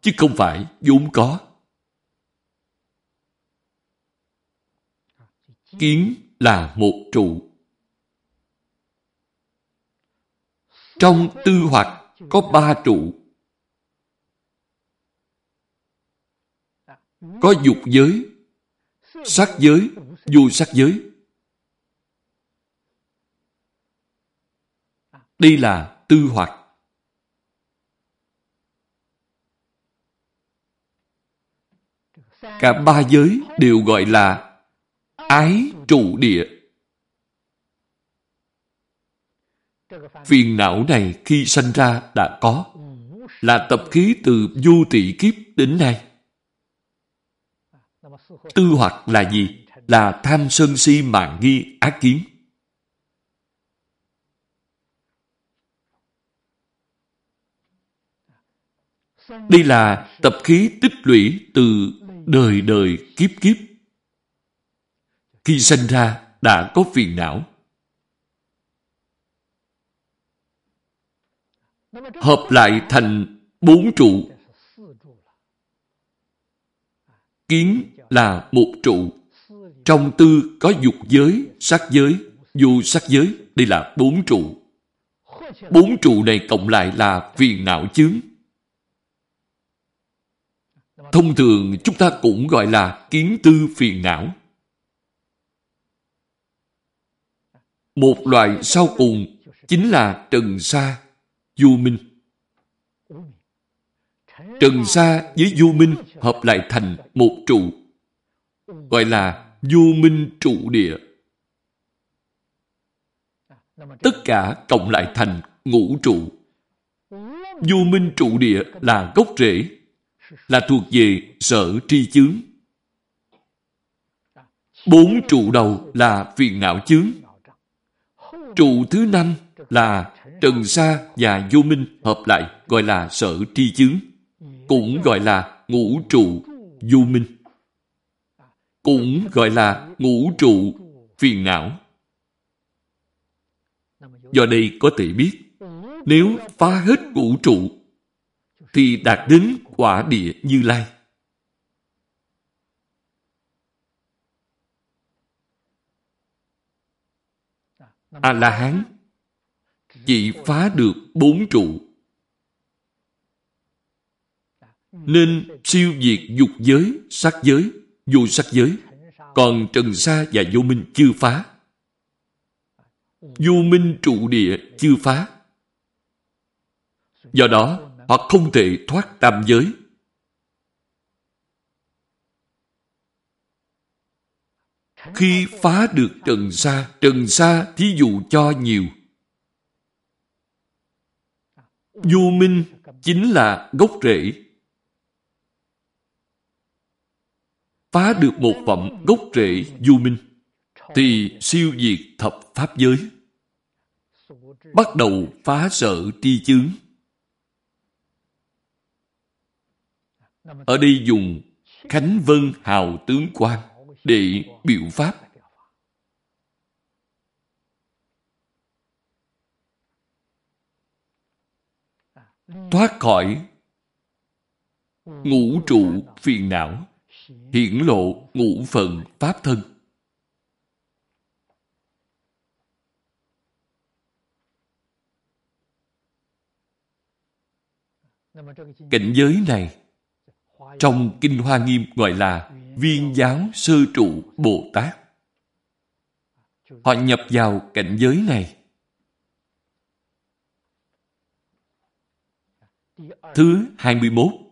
chứ không phải vốn có. Kiến là một trụ. Trong tư hoạch có ba trụ. Có dục giới, sắc giới, vô sắc giới. Đây là tư hoạch. Cả ba giới đều gọi là ái trụ địa. Phiền não này khi sanh ra đã có, là tập khí từ vô tỷ kiếp đến nay. Tư hoặc là gì? Là tham sân si mạng nghi ác kiến. Đây là tập khí tích lũy từ đời đời kiếp kiếp. Khi sinh ra, đã có phiền não. Hợp lại thành bốn trụ. Kiến là một trụ. Trong tư có dục giới, sắc giới, dù sắc giới. Đây là bốn trụ. Bốn trụ này cộng lại là phiền não chướng. Thông thường chúng ta cũng gọi là kiến tư phiền não. Một loại sau cùng chính là trần sa, du minh. Trần sa với du minh hợp lại thành một trụ, gọi là du minh trụ địa. Tất cả cộng lại thành ngũ trụ. Du minh trụ địa là gốc rễ, là thuộc về sở tri chướng. Bốn trụ đầu là phiền não chướng. Trụ thứ năm là trần sa và vô minh hợp lại, gọi là sở tri chướng. Cũng gọi là ngũ trụ vô minh. Cũng gọi là ngũ trụ phiền não. Do đây có thể biết, nếu phá hết ngũ trụ thì đạt đến quả địa Như Lai. A-la-hán chỉ phá được bốn trụ. Nên siêu diệt dục giới, sắc giới, vô sắc giới. Còn trần sa và vô minh chưa phá. Vô minh trụ địa chưa phá. Do đó, hoặc không thể thoát tam giới. Khi phá được trần sa, trần sa thí dụ cho nhiều. Vô minh chính là gốc rễ. Phá được một phẩm gốc rễ du minh, thì siêu diệt thập pháp giới. Bắt đầu phá sở tri chướng. Ở đây dùng Khánh Vân Hào Tướng quan để biểu pháp. Thoát khỏi ngũ trụ phiền não, hiển lộ ngũ phần pháp thân. Cảnh giới này, trong Kinh Hoa Nghiêm gọi là viên giáo sơ trụ Bồ Tát. Họ nhập vào cảnh giới này. Thứ 21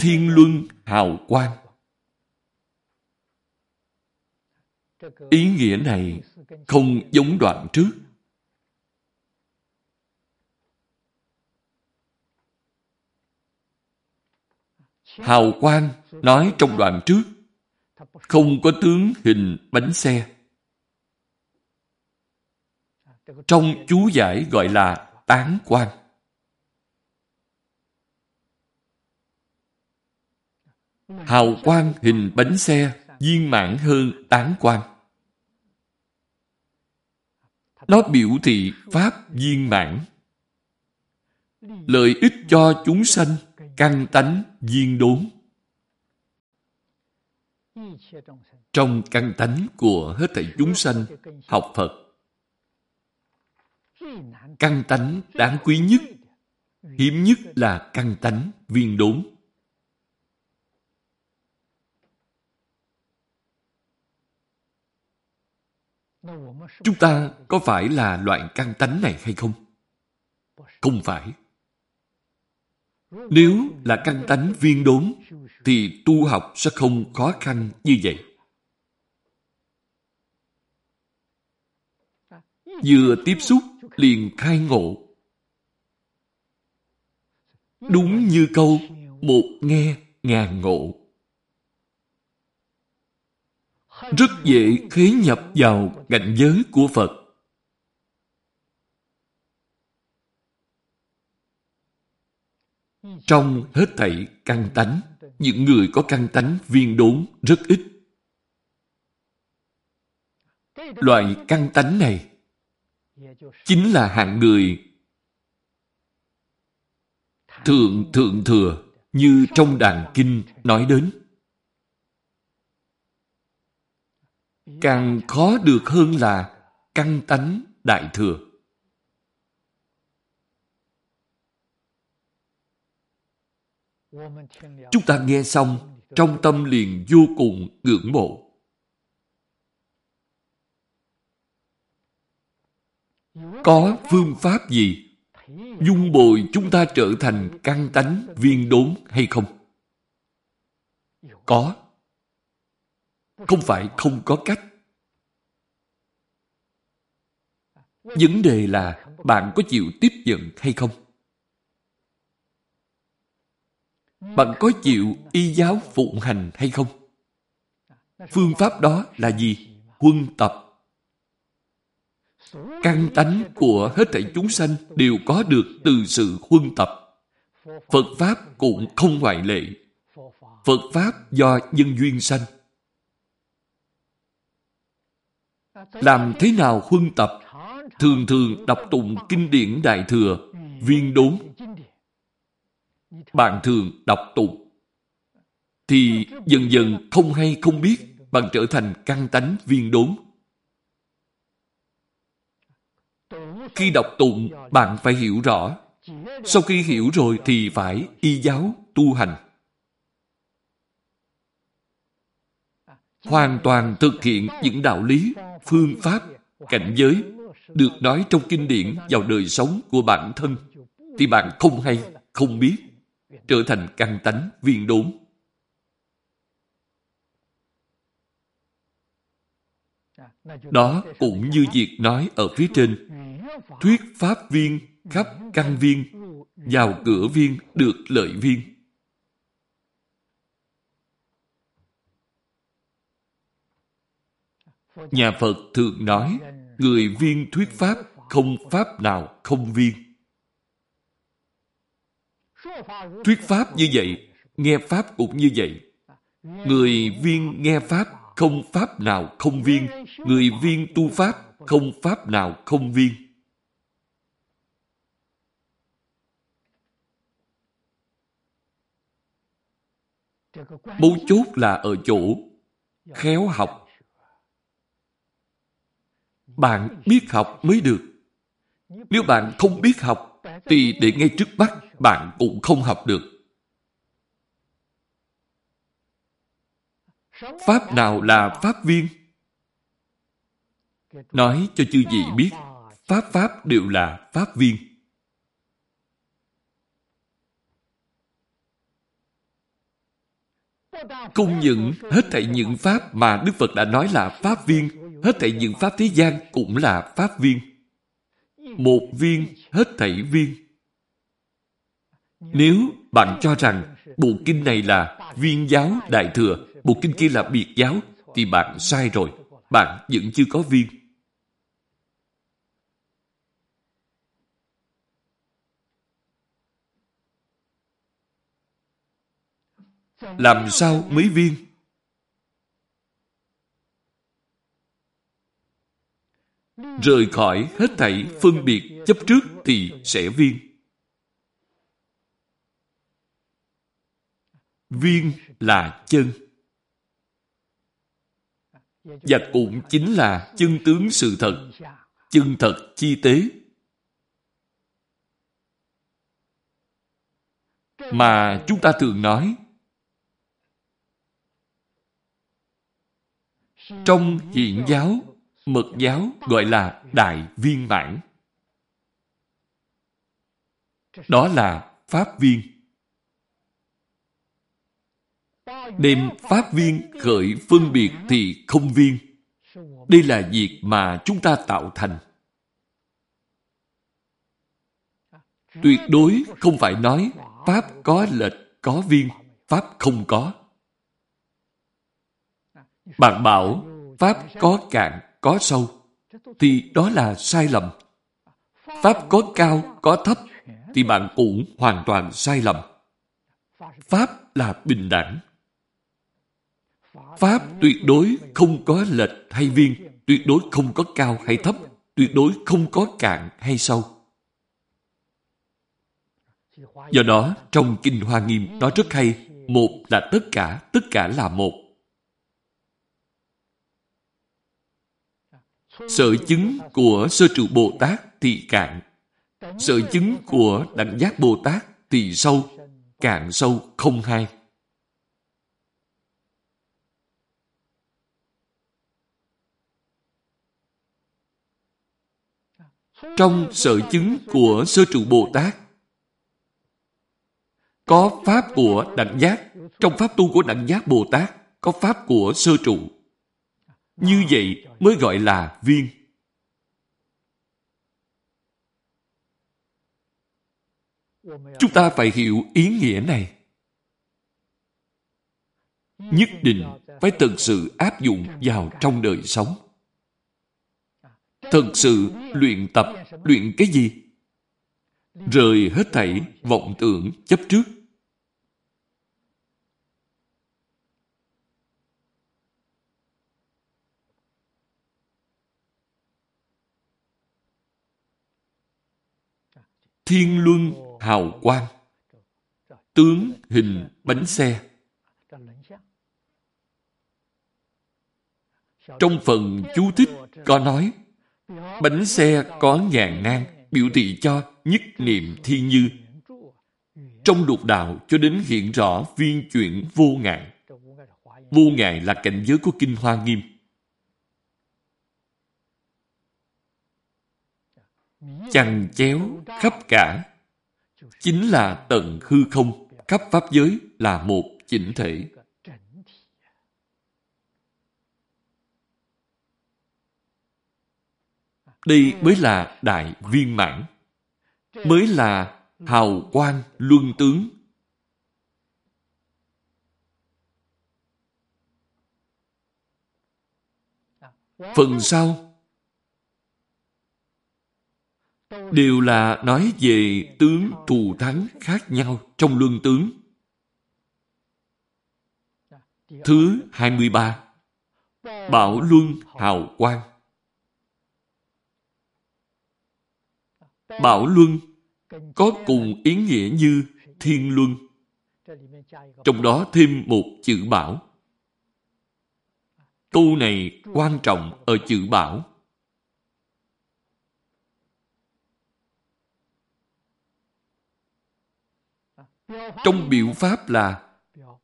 Thiên Luân Hào Quang Ý nghĩa này không giống đoạn trước. Hào quang nói trong đoạn trước, không có tướng hình bánh xe. Trong chú giải gọi là tán quang. Hào quang hình bánh xe viên mãn hơn tán quang. Nó biểu thị Pháp viên mãn. Lợi ích cho chúng sanh, căn tánh, viên đốn. Trong căn tánh của hết thảy chúng sanh, học Phật, căn tánh đáng quý nhất, hiếm nhất là căn tánh viên đốn. Chúng ta có phải là loại căn tánh này hay không? Không phải. Nếu là căn tánh viên đốn, thì tu học sẽ không khó khăn như vậy. Vừa tiếp xúc, liền khai ngộ. Đúng như câu, một nghe, ngàn ngộ rất dễ khế nhập vào cảnh giới của Phật. Trong hết thảy căn tánh, những người có căn tánh viên đốn rất ít. Loại căn tánh này chính là hạng người thượng thượng thừa như trong đàn kinh nói đến. Càng khó được hơn là căn tánh đại thừa. Chúng ta nghe xong, trong tâm liền vô cùng ngưỡng mộ. Có phương pháp gì dung bồi chúng ta trở thành căn tánh viên đốn hay không? Có. Không phải không có cách. Vấn đề là bạn có chịu tiếp nhận hay không? Bạn có chịu y giáo phụng hành hay không? Phương pháp đó là gì? Huân tập. Căn tánh của hết thảy chúng sanh đều có được từ sự huân tập. Phật Pháp cũng không ngoại lệ. Phật Pháp do nhân duyên sanh. Làm thế nào huân tập? Thường thường đọc tụng kinh điển Đại Thừa, viên đốn. Bạn thường đọc tụng. Thì dần dần không hay không biết, bạn trở thành căn tánh viên đốn. Khi đọc tụng, bạn phải hiểu rõ. Sau khi hiểu rồi thì phải y giáo tu hành. Hoàn toàn thực hiện những đạo lý phương pháp, cảnh giới được nói trong kinh điển vào đời sống của bản thân. Thì bạn không hay, không biết, trở thành căn tánh viên đốn. Đó cũng như việc nói ở phía trên. Thuyết pháp viên khắp căn viên vào cửa viên được lợi viên. Nhà Phật thường nói, người viên thuyết Pháp không Pháp nào không viên. Thuyết Pháp như vậy, nghe Pháp cũng như vậy. Người viên nghe Pháp không Pháp nào không viên. Người viên tu Pháp không Pháp nào không viên. Mấu chốt là ở chỗ khéo học bạn biết học mới được. Nếu bạn không biết học, thì để ngay trước mắt bạn cũng không học được. Pháp nào là Pháp viên? Nói cho chư vị biết, Pháp Pháp đều là Pháp viên. Không những hết thảy những Pháp mà Đức Phật đã nói là Pháp viên, hết thảy những Pháp thế gian cũng là Pháp viên. Một viên, hết thảy viên. Nếu bạn cho rằng bộ kinh này là viên giáo đại thừa, bộ kinh kia là biệt giáo, thì bạn sai rồi. Bạn vẫn chưa có viên. Làm sao mới viên? Rời khỏi hết thảy phân biệt chấp trước thì sẽ viên. Viên là chân. Và cũng chính là chân tướng sự thật, chân thật chi tế. Mà chúng ta thường nói Trong hiện giáo, mật giáo gọi là đại viên mãn. Đó là Pháp viên. Đem Pháp viên khởi phân biệt thì không viên. Đây là việc mà chúng ta tạo thành. Tuyệt đối không phải nói Pháp có lệch, có viên, Pháp không có. Bạn bảo Pháp có cạn, có sâu, thì đó là sai lầm. Pháp có cao, có thấp, thì bạn cũng hoàn toàn sai lầm. Pháp là bình đẳng. Pháp tuyệt đối không có lệch hay viên, tuyệt đối không có cao hay thấp, tuyệt đối không có cạn hay sâu. Do đó, trong Kinh Hoa Nghiêm nói rất hay, một là tất cả, tất cả là một. Sở chứng của Sơ trụ Bồ Tát thì cạn. Sở chứng của Đẳng Giác Bồ Tát thì sâu, cạn sâu không hai. Trong sở chứng của Sơ trụ Bồ Tát có Pháp của Đẳng Giác. Trong Pháp tu của Đẳng Giác Bồ Tát có Pháp của Sơ trụ. Như vậy mới gọi là viên. Chúng ta phải hiểu ý nghĩa này. Nhất định phải thực sự áp dụng vào trong đời sống. Thực sự luyện tập, luyện cái gì? Rời hết thảy vọng tưởng chấp trước thiên luân hào quang, tướng hình bánh xe. Trong phần chú thích, có nói, bánh xe có nhàn nan biểu thị cho nhất niệm thiên như. Trong lục đạo, cho đến hiện rõ viên chuyển vô ngại. Vô ngại là cảnh giới của kinh hoa nghiêm. Chằng chéo khắp cả. Chính là tận hư không, khắp pháp giới là một chỉnh thể. Đây mới là đại viên mãn, mới là hào quang luân tướng. Phần sau đều là nói về tướng thù thắng khác nhau trong luân tướng. Thứ 23 Bảo Luân Hào Quang Bảo Luân có cùng ý nghĩa như Thiên Luân. Trong đó thêm một chữ bảo. Câu này quan trọng ở chữ bảo. Trong biểu pháp là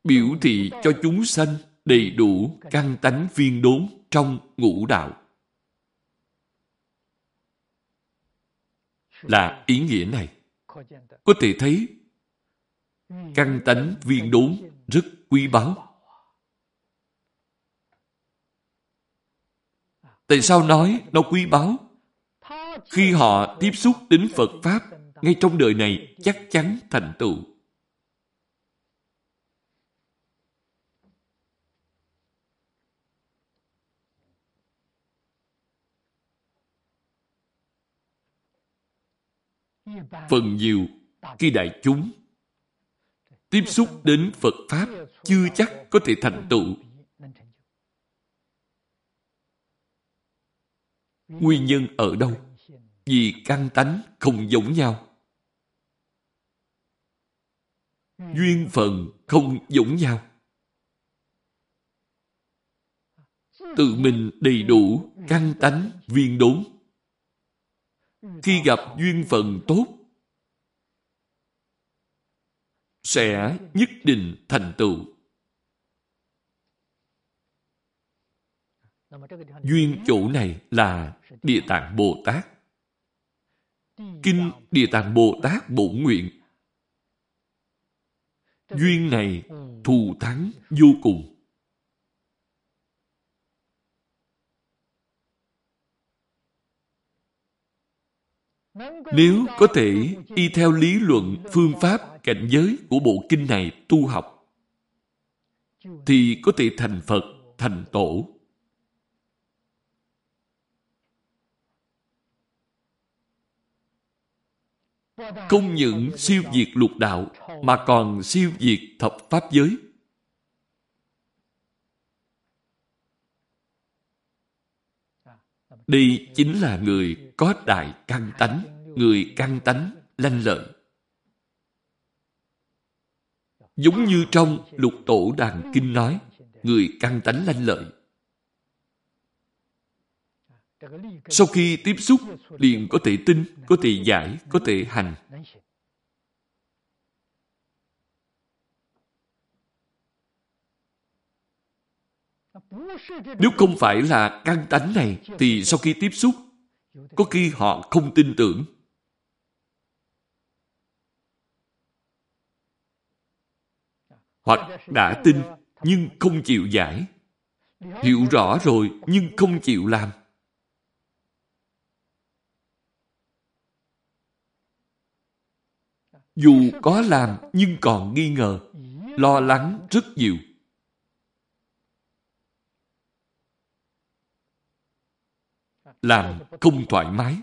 biểu thị cho chúng sanh đầy đủ căn tánh viên đốn trong ngũ đạo. Là ý nghĩa này. Có thể thấy căn tánh viên đốn rất quý báu. Tại sao nói nó quý báu? Khi họ tiếp xúc đến Phật Pháp, ngay trong đời này chắc chắn thành tựu. Phần nhiều, khi đại chúng tiếp xúc đến Phật Pháp chưa chắc có thể thành tựu. Nguyên nhân ở đâu? Vì căn tánh không giống nhau. Duyên phận không giống nhau. Tự mình đầy đủ căn tánh viên đốn. Khi gặp duyên phận tốt, sẽ nhất định thành tựu. Duyên chủ này là Địa Tạng Bồ Tát. Kinh Địa Tạng Bồ Tát bổ Nguyện. Duyên này thù thắng vô cùng. Nếu có thể y theo lý luận phương pháp cảnh giới của bộ kinh này tu học, thì có thể thành Phật, thành Tổ. Không những siêu diệt lục đạo, mà còn siêu diệt thập pháp giới. Đây chính là người có đại căn tánh, người căn tánh lanh lợi. Giống như trong lục tổ đàn kinh nói, người căn tánh lanh lợi. Sau khi tiếp xúc, liền có thể tin, có thể giải, có thể hành. Nếu không phải là căn tánh này, thì sau khi tiếp xúc, có khi họ không tin tưởng. Hoặc đã tin, nhưng không chịu giải. Hiểu rõ rồi, nhưng không chịu làm. Dù có làm, nhưng còn nghi ngờ, lo lắng rất nhiều. Làm không thoải mái.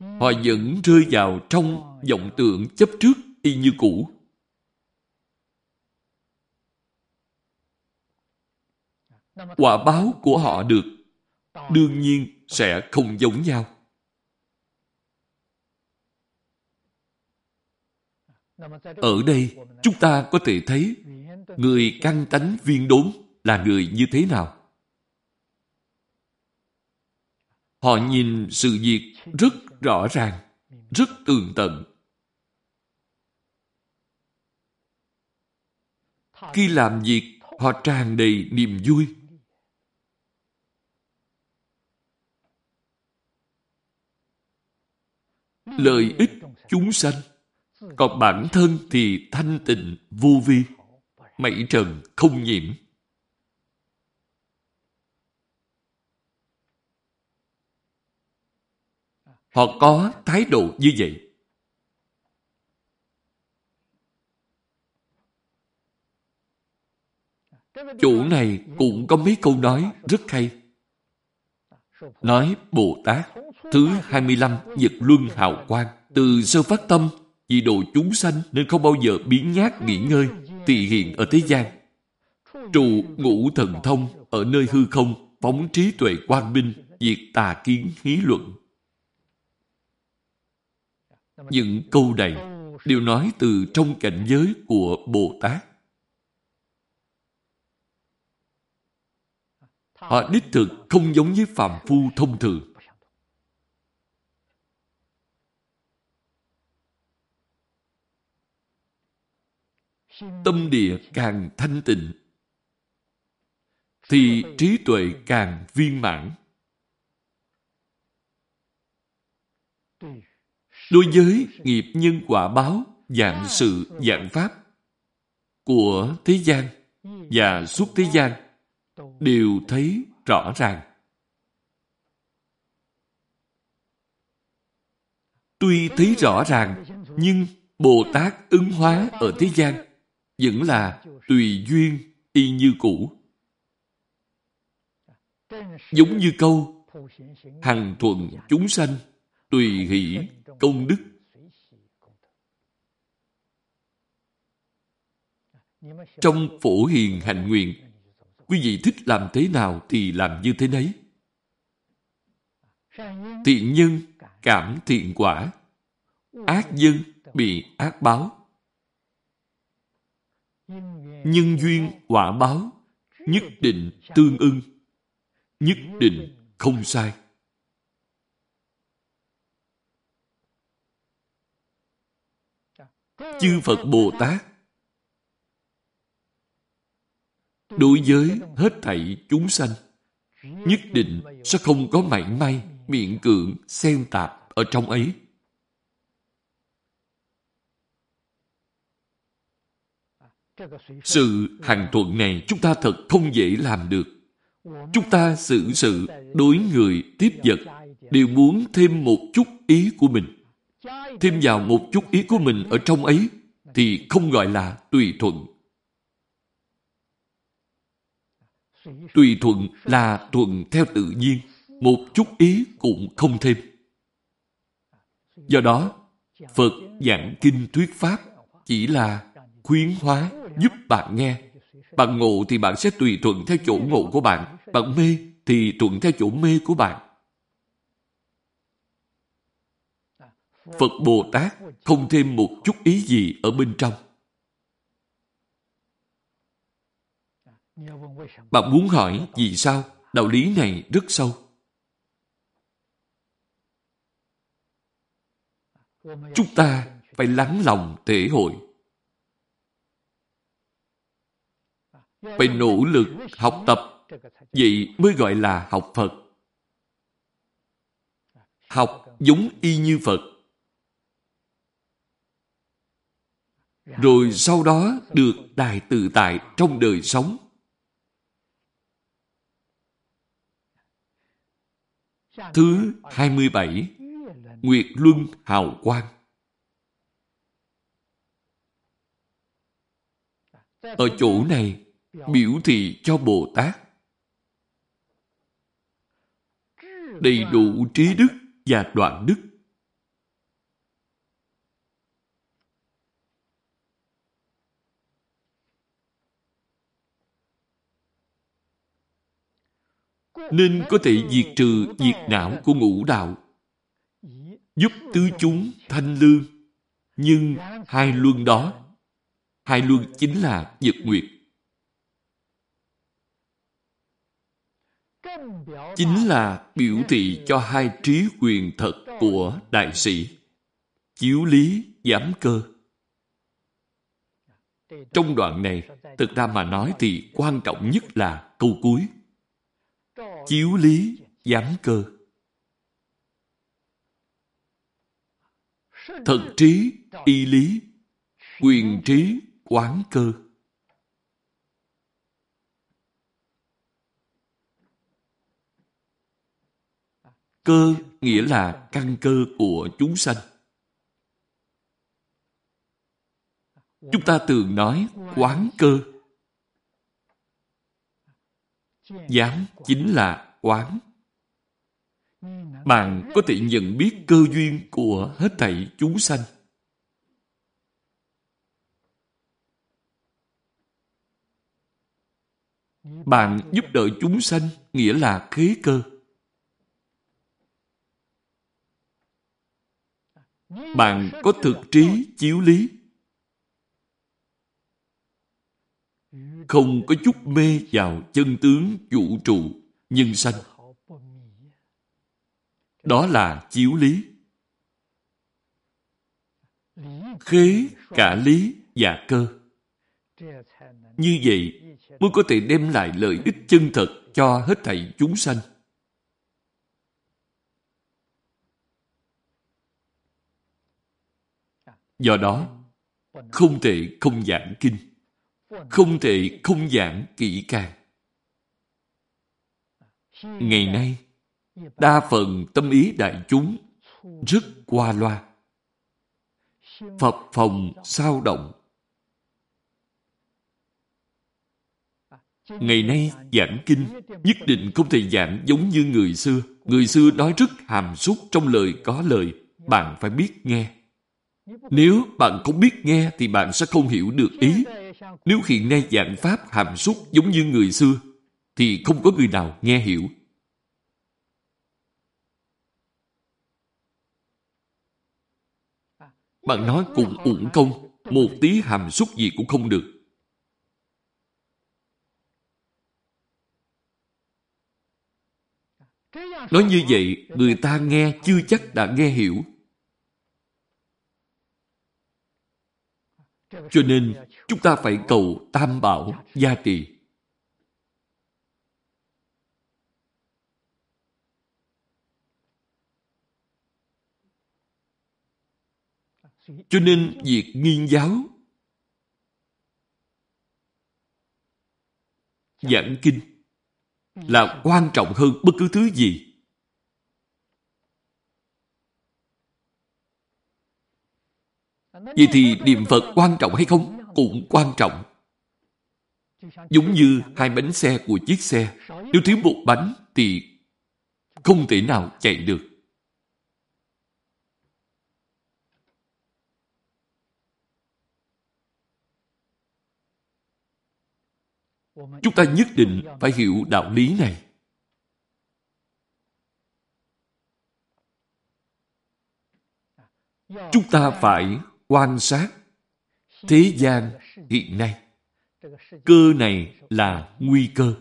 Họ vẫn rơi vào trong vọng tượng chấp trước y như cũ. Quả báo của họ được đương nhiên sẽ không giống nhau. Ở đây, chúng ta có thể thấy người căn tánh viên đốn là người như thế nào? Họ nhìn sự việc rất rõ ràng, rất tường tận. Khi làm việc, họ tràn đầy niềm vui. Lợi ích chúng sanh, còn bản thân thì thanh tịnh vô vi mảy trần không nhiễm. Họ có thái độ như vậy. Chủ này cũng có mấy câu nói rất hay. Nói Bồ Tát, thứ 25 Nhật Luân Hào Quang, từ sơ phát tâm, vì độ chúng sanh nên không bao giờ biến nhát nghỉ ngơi, tỳ hiện ở thế gian. Trụ ngũ thần thông ở nơi hư không, phóng trí tuệ quang minh, diệt tà kiến hí luận. Những câu này đều nói từ trong cảnh giới của Bồ Tát. Họ đích thực không giống với phàm phu thông thường. Tâm địa càng thanh tịnh, thì trí tuệ càng viên mãn. Đối với nghiệp nhân quả báo, dạng sự, dạng pháp của thế gian và suốt thế gian đều thấy rõ ràng. Tuy thấy rõ ràng, nhưng Bồ Tát ứng hóa ở thế gian vẫn là tùy duyên y như cũ. Giống như câu Hằng thuận chúng sanh tùy hỷ công đức. Trong phổ hiền hạnh nguyện, quý vị thích làm thế nào thì làm như thế nấy. Thiện nhân cảm thiện quả, ác nhân bị ác báo. Nhân duyên quả báo nhất định tương ưng, nhất định không sai. Chư Phật Bồ Tát đối với hết thảy chúng sanh nhất định sẽ không có mảy may miệng cưỡng xen tạp ở trong ấy. Sự hàng thuận này chúng ta thật không dễ làm được. Chúng ta xử sự đối người tiếp vật đều muốn thêm một chút ý của mình. Thêm vào một chút ý của mình ở trong ấy thì không gọi là tùy thuận. Tùy thuận là thuận theo tự nhiên, một chút ý cũng không thêm. Do đó, Phật giảng kinh thuyết Pháp chỉ là khuyến hóa giúp bạn nghe. Bạn ngộ thì bạn sẽ tùy thuận theo chỗ ngộ của bạn. Bạn mê thì thuận theo chỗ mê của bạn. Phật Bồ Tát không thêm một chút ý gì ở bên trong. Bạn muốn hỏi vì sao đạo lý này rất sâu. Chúng ta phải lắng lòng thể hội. Phải nỗ lực học tập, vậy mới gọi là học Phật. Học giống y như Phật. Rồi sau đó được đại tự tại trong đời sống. Thứ 27 Nguyệt Luân Hào Quang Ở chỗ này biểu thị cho Bồ Tát đầy đủ trí đức và đoạn đức. Nên có thể diệt trừ diệt não của ngũ đạo, giúp tứ chúng thanh lương. Nhưng hai luân đó, hai luân chính là nhật nguyệt. Chính là biểu thị cho hai trí quyền thật của đại sĩ. chiếu lý giám cơ. Trong đoạn này thực ra mà nói thì quan trọng nhất là câu cuối. Chiếu lý giám cơ. Thật trí y lý quyền trí quán cơ Cơ nghĩa là căn cơ của chúng sanh. Chúng ta thường nói quán cơ. Giám chính là quán. Bạn có thể nhận biết cơ duyên của hết thảy chúng sanh. Bạn giúp đỡ chúng sanh nghĩa là khế cơ. Bạn có thực trí chiếu lý. Không có chút mê vào chân tướng vũ trụ, nhân sanh. Đó là chiếu lý. Khế, cả lý và cơ. Như vậy mới có thể đem lại lợi ích chân thật cho hết thảy chúng sanh. Do đó, không thể không giảng kinh, không thể không giảng kỹ càng. Ngày nay, đa phần tâm ý đại chúng rất qua loa. phật phòng sao động. Ngày nay giảng kinh nhất định không thể giảng giống như người xưa. Người xưa nói rất hàm xúc trong lời có lời. Bạn phải biết nghe. Nếu bạn không biết nghe thì bạn sẽ không hiểu được ý. Nếu hiện nay giảng pháp hàm xúc giống như người xưa thì không có người nào nghe hiểu. Bạn nói cùng uổng công, một tí hàm xúc gì cũng không được. Nói như vậy, người ta nghe chưa chắc đã nghe hiểu. Cho nên, chúng ta phải cầu tam bảo gia trì. Cho nên, việc nghiên giáo giảng kinh là quan trọng hơn bất cứ thứ gì. Vậy thì niệm Phật quan trọng hay không? Cũng quan trọng. Giống như hai bánh xe của chiếc xe. Nếu thiếu một bánh thì không thể nào chạy được. Chúng ta nhất định phải hiểu đạo lý này. Chúng ta phải quan sát thế gian hiện nay. Cơ này là nguy cơ.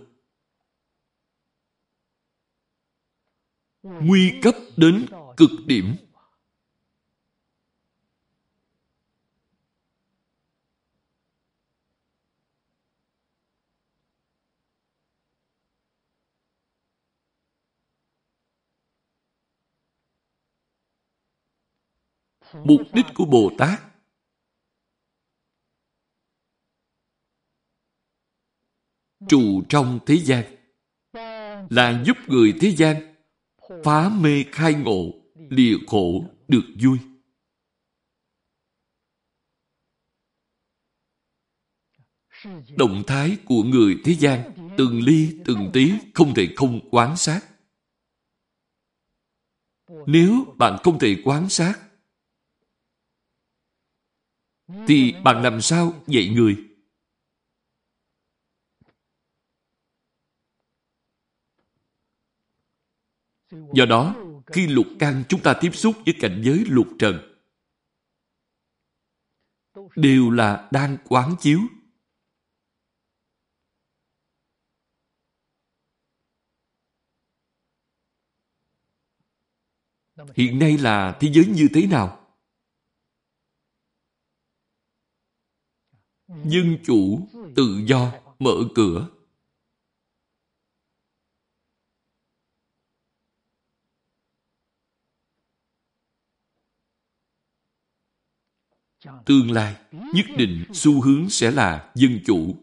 Nguy cấp đến cực điểm mục đích của bồ tát. Trụ trong thế gian. Là giúp người thế gian phá mê khai ngộ, lìa khổ, được vui. Động thái của người thế gian từng ly, từng tí, không thể không quán sát. Nếu bạn không thể quán sát thì bạn làm sao dạy người? Do đó, khi lục căn chúng ta tiếp xúc với cảnh giới lục trần, đều là đang quán chiếu. Hiện nay là thế giới như thế nào? Dân chủ tự do mở cửa. Tương lai nhất định xu hướng sẽ là dân chủ.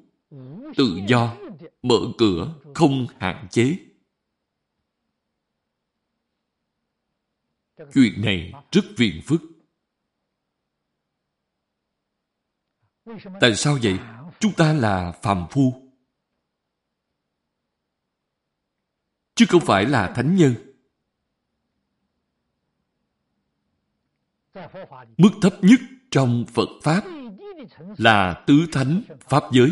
Tự do mở cửa không hạn chế. Chuyện này rất phiền phức. Tại sao vậy? Chúng ta là phàm phu. Chứ không phải là thánh nhân. Mức thấp nhất trong Phật Pháp là tứ thánh Pháp giới.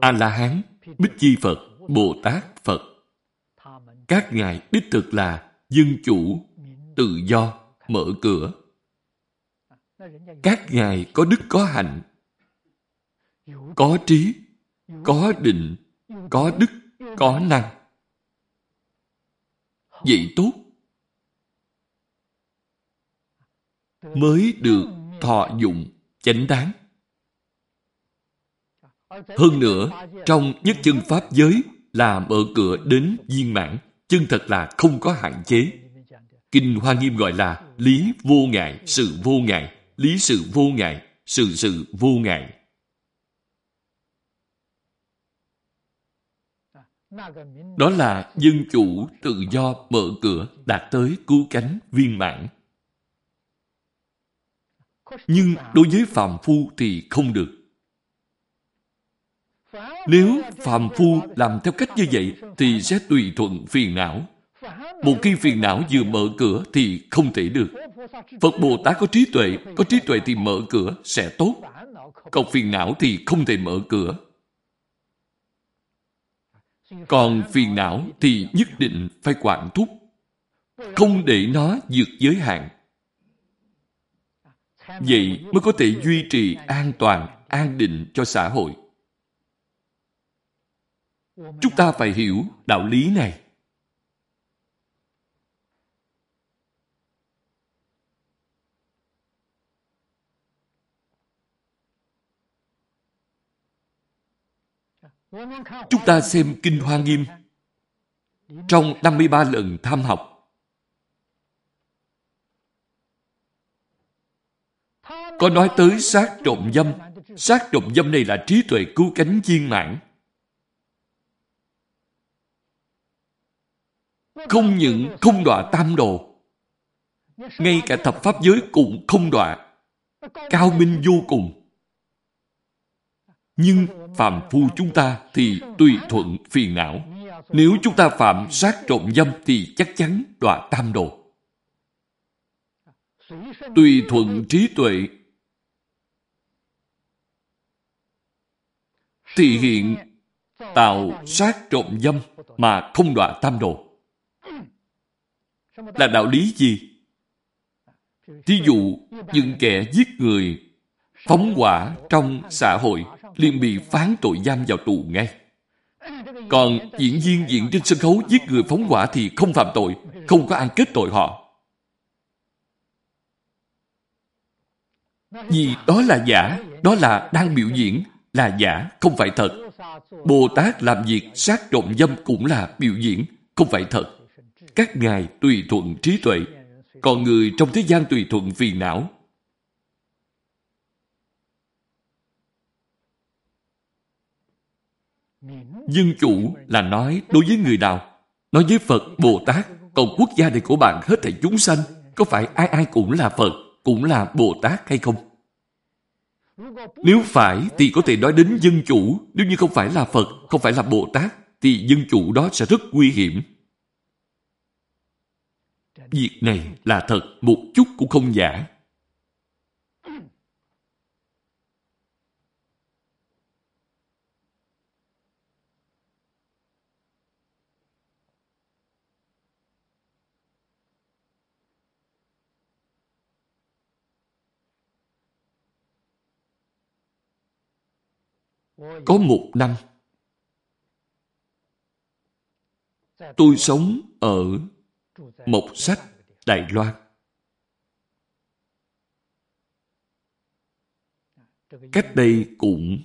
A-la-hán, Bích Chi Phật, Bồ Tát Phật. Các ngài đích thực là dân chủ, tự do, mở cửa các ngài có đức có hạnh có trí có định có đức có năng. Vậy tốt. Mới được thọ dụng, chánh đáng. Hơn nữa, trong nhất chân Pháp giới là mở cửa đến viên mãn, chân thật là không có hạn chế. Kinh Hoa Nghiêm gọi là lý vô ngại, sự vô ngại, lý sự vô ngại, sự sự vô ngại. Đó là dân chủ tự do mở cửa đạt tới cứu cánh viên mãn. Nhưng đối với phàm phu thì không được. Nếu phàm phu làm theo cách như vậy thì sẽ tùy thuận phiền não. Một khi phiền não vừa mở cửa thì không thể được. Phật Bồ Tát có trí tuệ, có trí tuệ thì mở cửa sẽ tốt. Còn phiền não thì không thể mở cửa. Còn phiền não thì nhất định phải quản thúc. Không để nó vượt giới hạn. Vậy mới có thể duy trì an toàn, an định cho xã hội. Chúng ta phải hiểu đạo lý này. Chúng ta xem Kinh Hoa Nghiêm trong 53 lần tham học. Có nói tới sát trộm dâm. Sát trộm dâm này là trí tuệ cứu cánh viên mãn. Không những không đọa tam đồ, ngay cả thập pháp giới cũng không đọa. Cao minh vô cùng. Nhưng phạm phu chúng ta thì tùy thuận phiền não. Nếu chúng ta phạm sát trộm dâm thì chắc chắn đọa tam đồ. Tùy thuận trí tuệ thì hiện tạo sát trộm dâm mà không đọa tam đồ. Là đạo lý gì? Thí dụ, những kẻ giết người, phóng hỏa trong xã hội liền bị phán tội giam vào tù ngay. Còn diễn viên diễn trên sân khấu giết người phóng hỏa thì không phạm tội, không có ai kết tội họ. Vì đó là giả, đó là đang biểu diễn, là giả, không phải thật. Bồ Tát làm việc sát trộm dâm cũng là biểu diễn, không phải thật. Các ngài tùy thuận trí tuệ, còn người trong thế gian tùy thuận phiền não, Dân chủ là nói đối với người nào? Nói với Phật, Bồ Tát, còn quốc gia này của bạn hết thảy chúng sanh, có phải ai ai cũng là Phật, cũng là Bồ Tát hay không? Nếu phải thì có thể nói đến dân chủ, nếu như không phải là Phật, không phải là Bồ Tát, thì dân chủ đó sẽ rất nguy hiểm. Việc này là thật, một chút cũng không giả. Có một năm, tôi sống ở Mộc Sách, Đài Loan. Cách đây cũng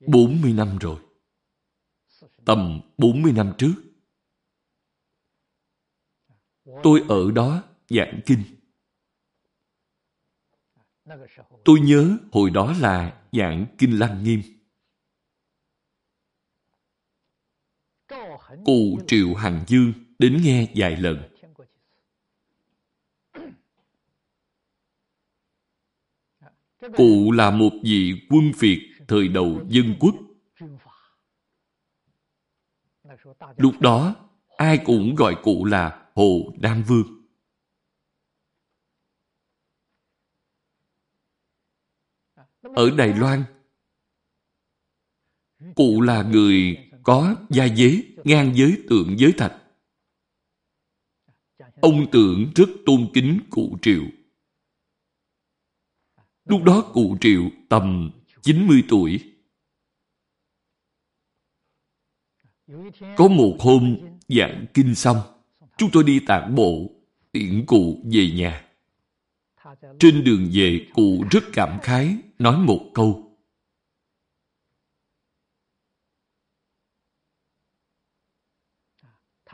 40 năm rồi. Tầm 40 năm trước. Tôi ở đó giảng kinh. Tôi nhớ hồi đó là giảng Kinh Lăng Nghiêm. Cụ Triệu Hằng Dương đến nghe vài lần. Cụ là một vị quân Việt thời đầu dân quốc. Lúc đó, ai cũng gọi cụ là Hồ Nam Vương. Ở Đài Loan, cụ là người có gia dế ngang giới tượng giới thạch. Ông tưởng rất tôn kính cụ Triệu. Lúc đó cụ Triệu tầm 90 tuổi. Có một hôm giảng kinh xong, chúng tôi đi tản bộ, tiễn cụ về nhà. Trên đường về, cụ rất cảm khái, nói một câu.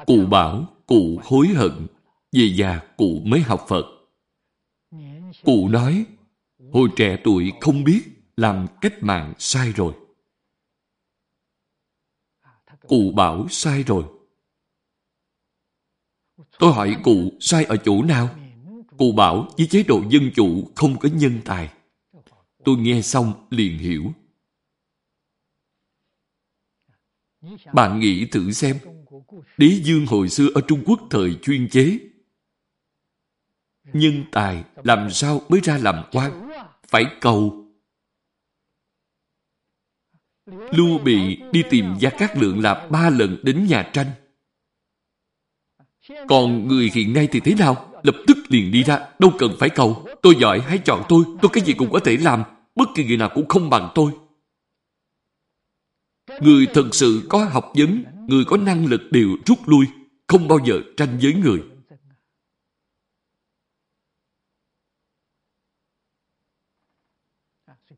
Cụ bảo cụ hối hận, về già cụ mới học Phật. Cụ nói, hồi trẻ tuổi không biết làm cách mạng sai rồi. Cụ bảo sai rồi. Tôi hỏi cụ sai ở chỗ nào? Cụ bảo với chế độ dân chủ không có nhân tài. Tôi nghe xong liền hiểu. Bạn nghĩ thử xem, đế dương hồi xưa ở Trung Quốc thời chuyên chế. Nhân tài làm sao mới ra làm quan? Phải cầu. Lưu Bị đi tìm Gia Cát Lượng là ba lần đến nhà tranh. Còn người hiện nay thì thế nào? Lập tức liền đi ra, đâu cần phải cầu. Tôi giỏi, hãy chọn tôi, tôi cái gì cũng có thể làm. Bất kỳ người nào cũng không bằng tôi. Người thật sự có học vấn, người có năng lực đều rút lui, không bao giờ tranh với người.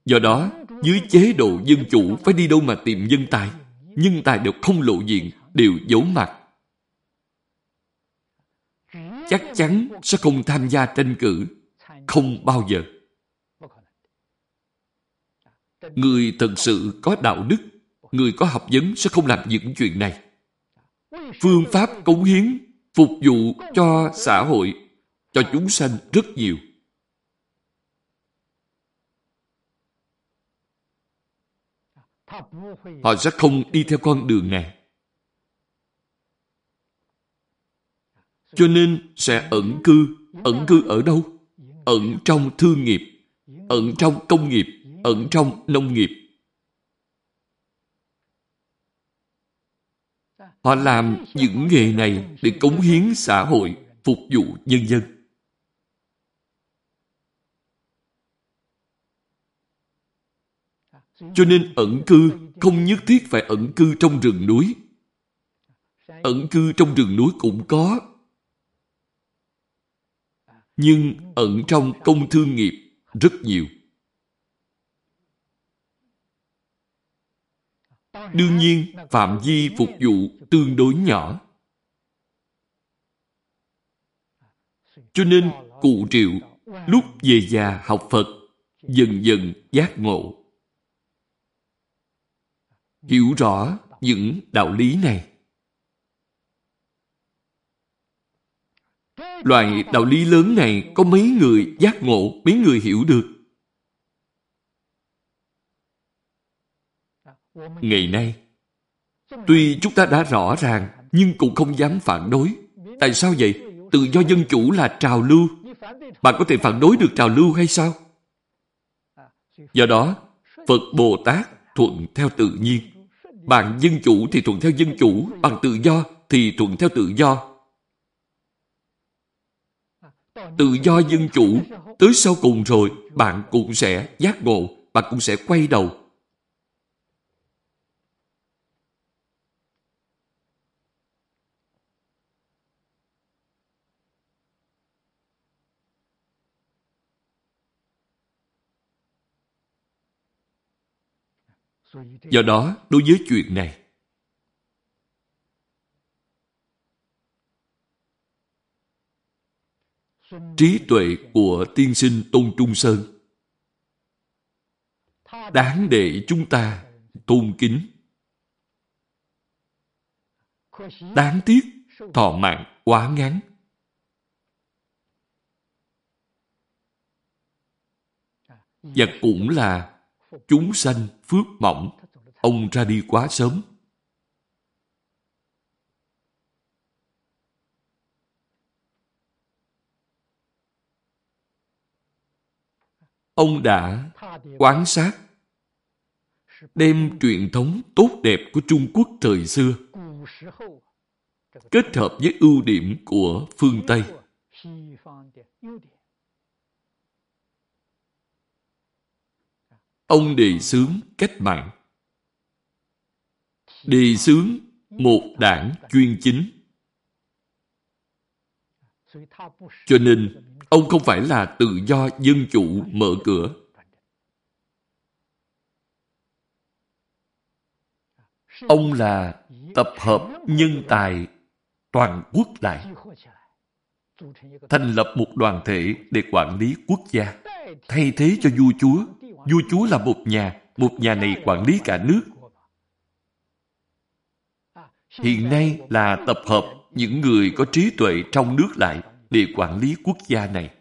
Do đó, dưới chế độ dân chủ phải đi đâu mà tìm nhân tài. Nhân tài đều không lộ diện, đều giấu mặt chắc chắn sẽ không tham gia tranh cử. Không bao giờ. Người thật sự có đạo đức, người có học vấn sẽ không làm những chuyện này. Phương pháp cống hiến, phục vụ cho xã hội, cho chúng sanh rất nhiều. Họ sẽ không đi theo con đường này. Cho nên sẽ ẩn cư. Ẩn cư ở đâu? Ẩn trong thương nghiệp, ẩn trong công nghiệp, ẩn trong nông nghiệp. Họ làm những nghề này để cống hiến xã hội, phục vụ nhân dân. Cho nên ẩn cư không nhất thiết phải ẩn cư trong rừng núi. Ẩn cư trong rừng núi cũng có, nhưng ẩn trong công thương nghiệp rất nhiều. Đương nhiên, phạm vi phục vụ tương đối nhỏ. Cho nên, cụ triệu lúc về già học Phật, dần dần giác ngộ. Hiểu rõ những đạo lý này. Loại đạo lý lớn này có mấy người giác ngộ, mấy người hiểu được. Ngày nay, tuy chúng ta đã rõ ràng, nhưng cũng không dám phản đối. Tại sao vậy? Tự do dân chủ là trào lưu. Bạn có thể phản đối được trào lưu hay sao? Do đó, Phật Bồ Tát thuận theo tự nhiên. Bạn dân chủ thì thuận theo dân chủ, bằng tự do thì thuận theo tự do tự do dân chủ, tới sau cùng rồi, bạn cũng sẽ giác ngộ, bạn cũng sẽ quay đầu. Do đó, đối với chuyện này, trí tuệ của tiên sinh Tôn Trung Sơn đáng để chúng ta tôn kính. Đáng tiếc, thọ mạng quá ngắn. Và cũng là chúng sanh phước mỏng, ông ra đi quá sớm. Ông đã quán sát đem truyền thống tốt đẹp của Trung Quốc thời xưa kết hợp với ưu điểm của phương Tây. Ông đề xướng cách mạng. Đề xướng một đảng chuyên chính. Cho nên, ông không phải là tự do dân chủ mở cửa. Ông là tập hợp nhân tài toàn quốc lại, thành lập một đoàn thể để quản lý quốc gia, thay thế cho vua chúa. Vua chúa là một nhà, một nhà này quản lý cả nước. Hiện nay là tập hợp những người có trí tuệ trong nước lại để quản lý quốc gia này.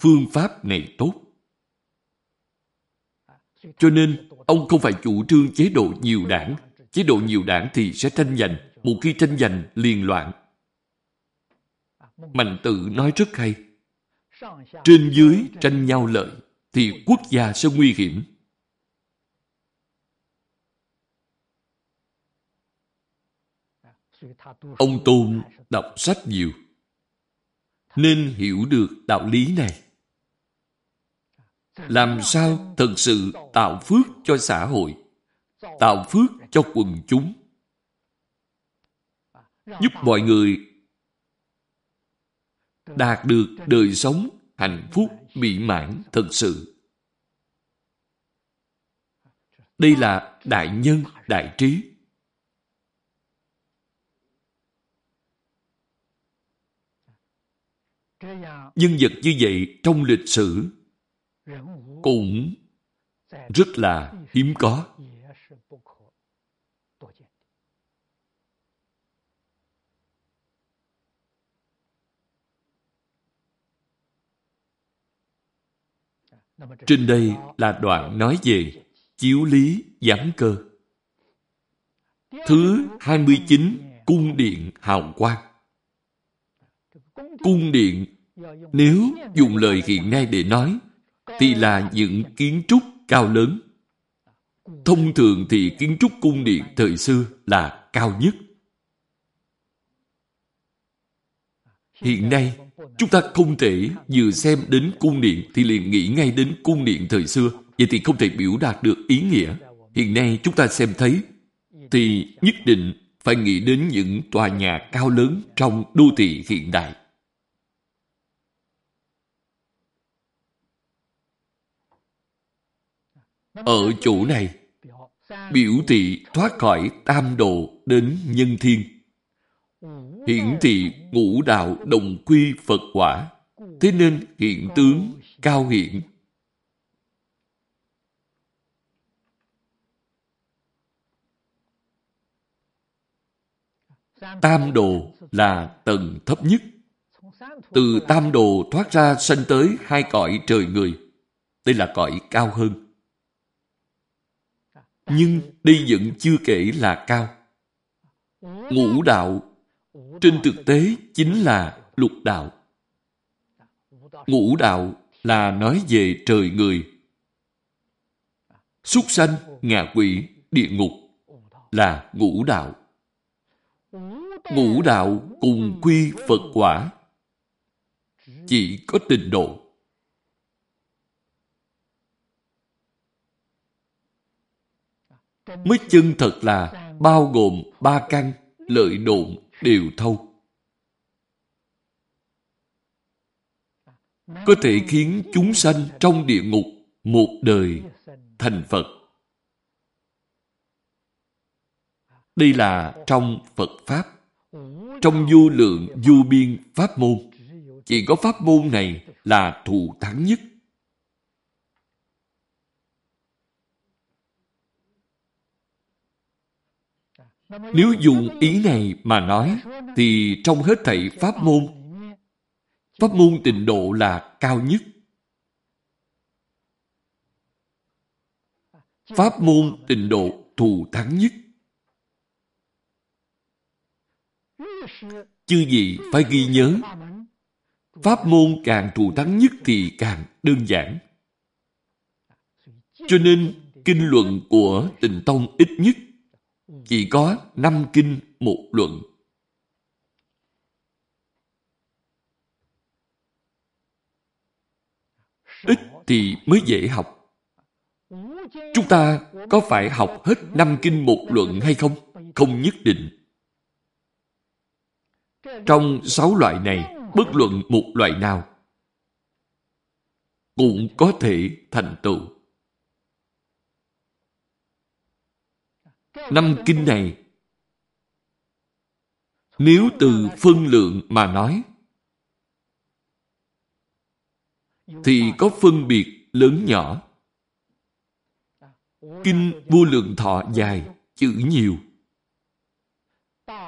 Phương pháp này tốt. Cho nên, ông không phải chủ trương chế độ nhiều đảng. Chế độ nhiều đảng thì sẽ tranh giành. Một khi tranh giành, liền loạn. Mạnh tự nói rất hay. Trên dưới tranh nhau lợi, thì quốc gia sẽ nguy hiểm. Ông Tôn đọc sách nhiều, nên hiểu được đạo lý này. Làm sao thật sự tạo phước cho xã hội, tạo phước cho quần chúng, giúp mọi người đạt được đời sống hạnh phúc mỹ mãn thật sự. Đây là đại nhân, đại trí. Nhân vật như vậy trong lịch sử cũng rất là hiếm có. Trên đây là đoạn nói về chiếu lý giám cơ. Thứ 29 Cung điện hào quang. Cung điện, nếu dùng lời hiện nay để nói, thì là những kiến trúc cao lớn. Thông thường thì kiến trúc cung điện thời xưa là cao nhất. Hiện nay, chúng ta không thể vừa xem đến cung điện thì liền nghĩ ngay đến cung điện thời xưa. Vậy thì không thể biểu đạt được ý nghĩa. Hiện nay chúng ta xem thấy thì nhất định phải nghĩ đến những tòa nhà cao lớn trong đô thị hiện đại. Ở chỗ này, biểu thị thoát khỏi tam độ đến nhân thiên. Hiển thị ngũ đạo đồng quy Phật quả. Thế nên hiện tướng cao hiện Tam đồ là tầng thấp nhất. Từ tam đồ thoát ra sanh tới hai cõi trời người. Đây là cõi cao hơn. Nhưng đây vẫn chưa kể là cao. Ngũ đạo trên thực tế chính là lục đạo. Ngũ đạo là nói về trời người. Súc sanh, ngạ quỷ, địa ngục là ngũ đạo. Ngũ đạo cùng quy Phật quả. Chỉ có trình độ mới chân thật là bao gồm ba căn lợi độn đều thâu. Có thể khiến chúng sanh trong địa ngục một đời thành Phật. Đây là trong Phật Pháp. Trong vô lượng vô biên Pháp môn. Chỉ có Pháp môn này là thù thắng nhất. Nếu dùng ý này mà nói, thì trong hết thảy pháp môn, pháp môn tịnh độ là cao nhất. Pháp môn tịnh độ thù thắng nhất. Chư gì phải ghi nhớ, pháp môn càng thù thắng nhất thì càng đơn giản. Cho nên, kinh luận của tịnh tông ít nhất chỉ có năm kinh một luận. Ít thì mới dễ học. Chúng ta có phải học hết năm kinh một luận hay không? Không nhất định. Trong sáu loại này, bất luận một loại nào cũng có thể thành tựu. Năm kinh này nếu từ phân lượng mà nói thì có phân biệt lớn nhỏ. Kinh vô lượng thọ dài, chữ nhiều.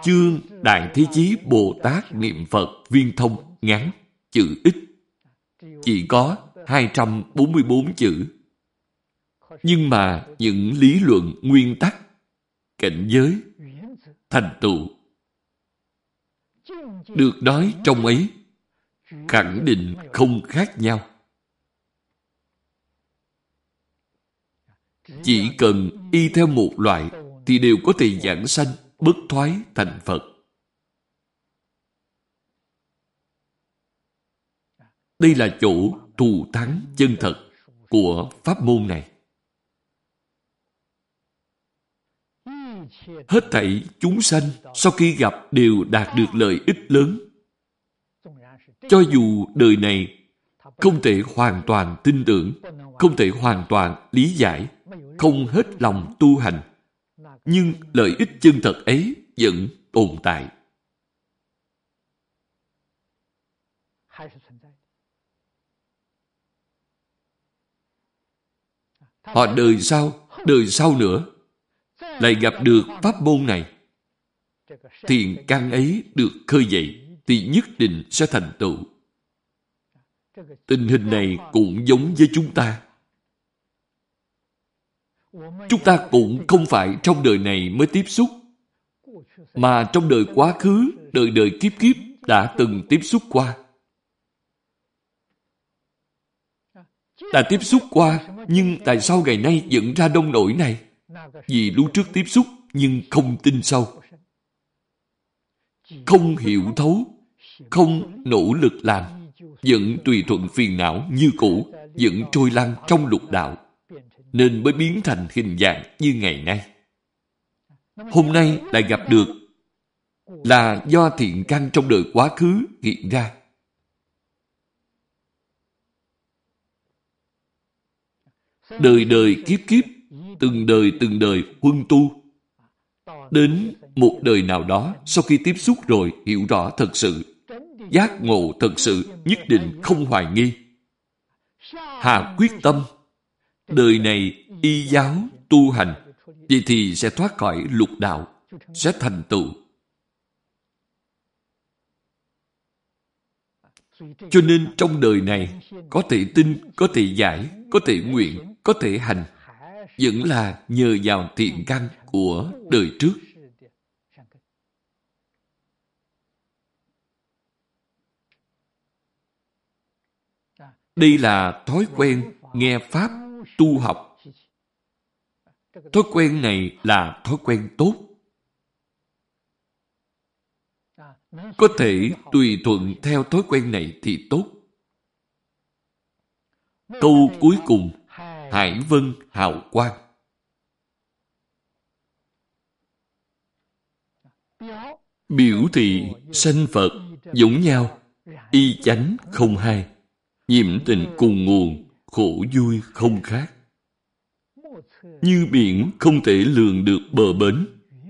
Chương Đại Thế Chí Bồ Tát Niệm Phật Viên Thông ngắn, chữ ít. Chỉ có 244 chữ. Nhưng mà những lý luận nguyên tắc, cảnh giới, thành tựu được nói trong ấy khẳng định không khác nhau. Chỉ cần y theo một loại thì đều có thể giảng sanh, bất thoái thành Phật. Đây là chỗ thù thắng chân thật của pháp môn này. Hết thảy chúng sanh sau khi gặp đều đạt được lợi ích lớn. Cho dù đời này không thể hoàn toàn tin tưởng, không thể hoàn toàn lý giải, không hết lòng tu hành, nhưng lợi ích chân thật ấy vẫn tồn tại. Họ đời sau, đời sau nữa, lại gặp được pháp môn này, thiện căn ấy được khơi dậy, thì nhất định sẽ thành tựu. Tình hình này cũng giống với chúng ta. Chúng ta cũng không phải trong đời này mới tiếp xúc, mà trong đời quá khứ, đời đời kiếp kiếp đã từng tiếp xúc qua. Đã tiếp xúc qua, nhưng tại sao ngày nay dựng ra đông nổi này? Vì lúc trước tiếp xúc nhưng không tin sâu. Không hiểu thấu, không nỗ lực làm, vẫn tùy thuận phiền não như cũ, vẫn trôi lăn trong lục đạo, nên mới biến thành hình dạng như ngày nay. Hôm nay lại gặp được là do thiện căn trong đời quá khứ hiện ra. Đời đời kiếp kiếp từng đời từng đời huân tu. Đến một đời nào đó, sau khi tiếp xúc rồi, hiểu rõ thật sự, giác ngộ thật sự, nhất định không hoài nghi. Hà quyết tâm, đời này y giáo, tu hành, vậy thì sẽ thoát khỏi lục đạo, sẽ thành tựu. Cho nên trong đời này, có thể tin, có thể giải, có thể nguyện, có thể hành, vẫn là nhờ vào thiện căn của đời trước. Đây là thói quen nghe Pháp tu học. Thói quen này là thói quen tốt. Có thể tùy thuận theo thói quen này thì tốt. Câu cuối cùng Hải vân hào quang. Biểu thị sanh Phật giống nhau, y chánh không hai, nhiễm tình cùng nguồn, khổ vui không khác. Như biển không thể lường được bờ bến,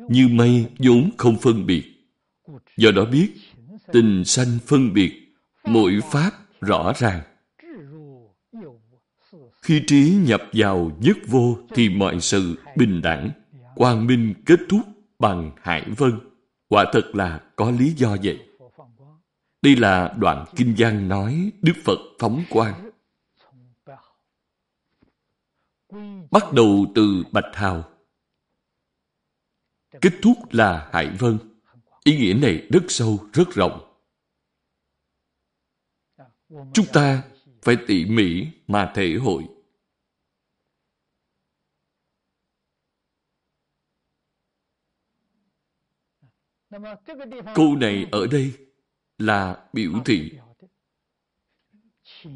như mây vốn không phân biệt. Do đó biết, tình sanh phân biệt, mỗi pháp rõ ràng. Khi trí nhập vào nhất vô thì mọi sự bình đẳng, quang minh kết thúc bằng hải vân. Quả thật là có lý do vậy. Đây là đoạn kinh văn nói Đức Phật phóng quang. Bắt đầu từ Bạch Hào. Kết thúc là Hải Vân. Ý nghĩa này rất sâu, rất rộng. Chúng ta phải tỉ mỉ mà thể hội. Câu này ở đây là biểu thị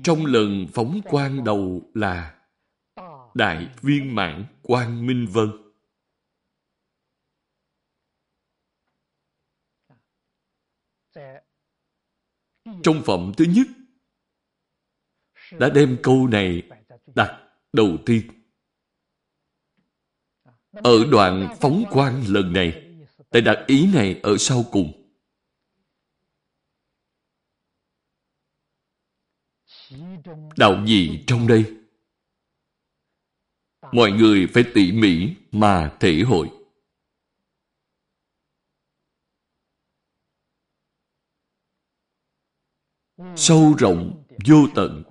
trong lần phóng quang đầu là Đại viên mãn quang minh vân. Trong phẩm thứ nhất đã đem câu này đặt đầu tiên. Ở đoạn phóng quang lần này, lại đặt ý này ở sau cùng. Đạo gì trong đây? Mọi người phải tỉ mỉ mà thể hội. Sâu rộng, vô tận.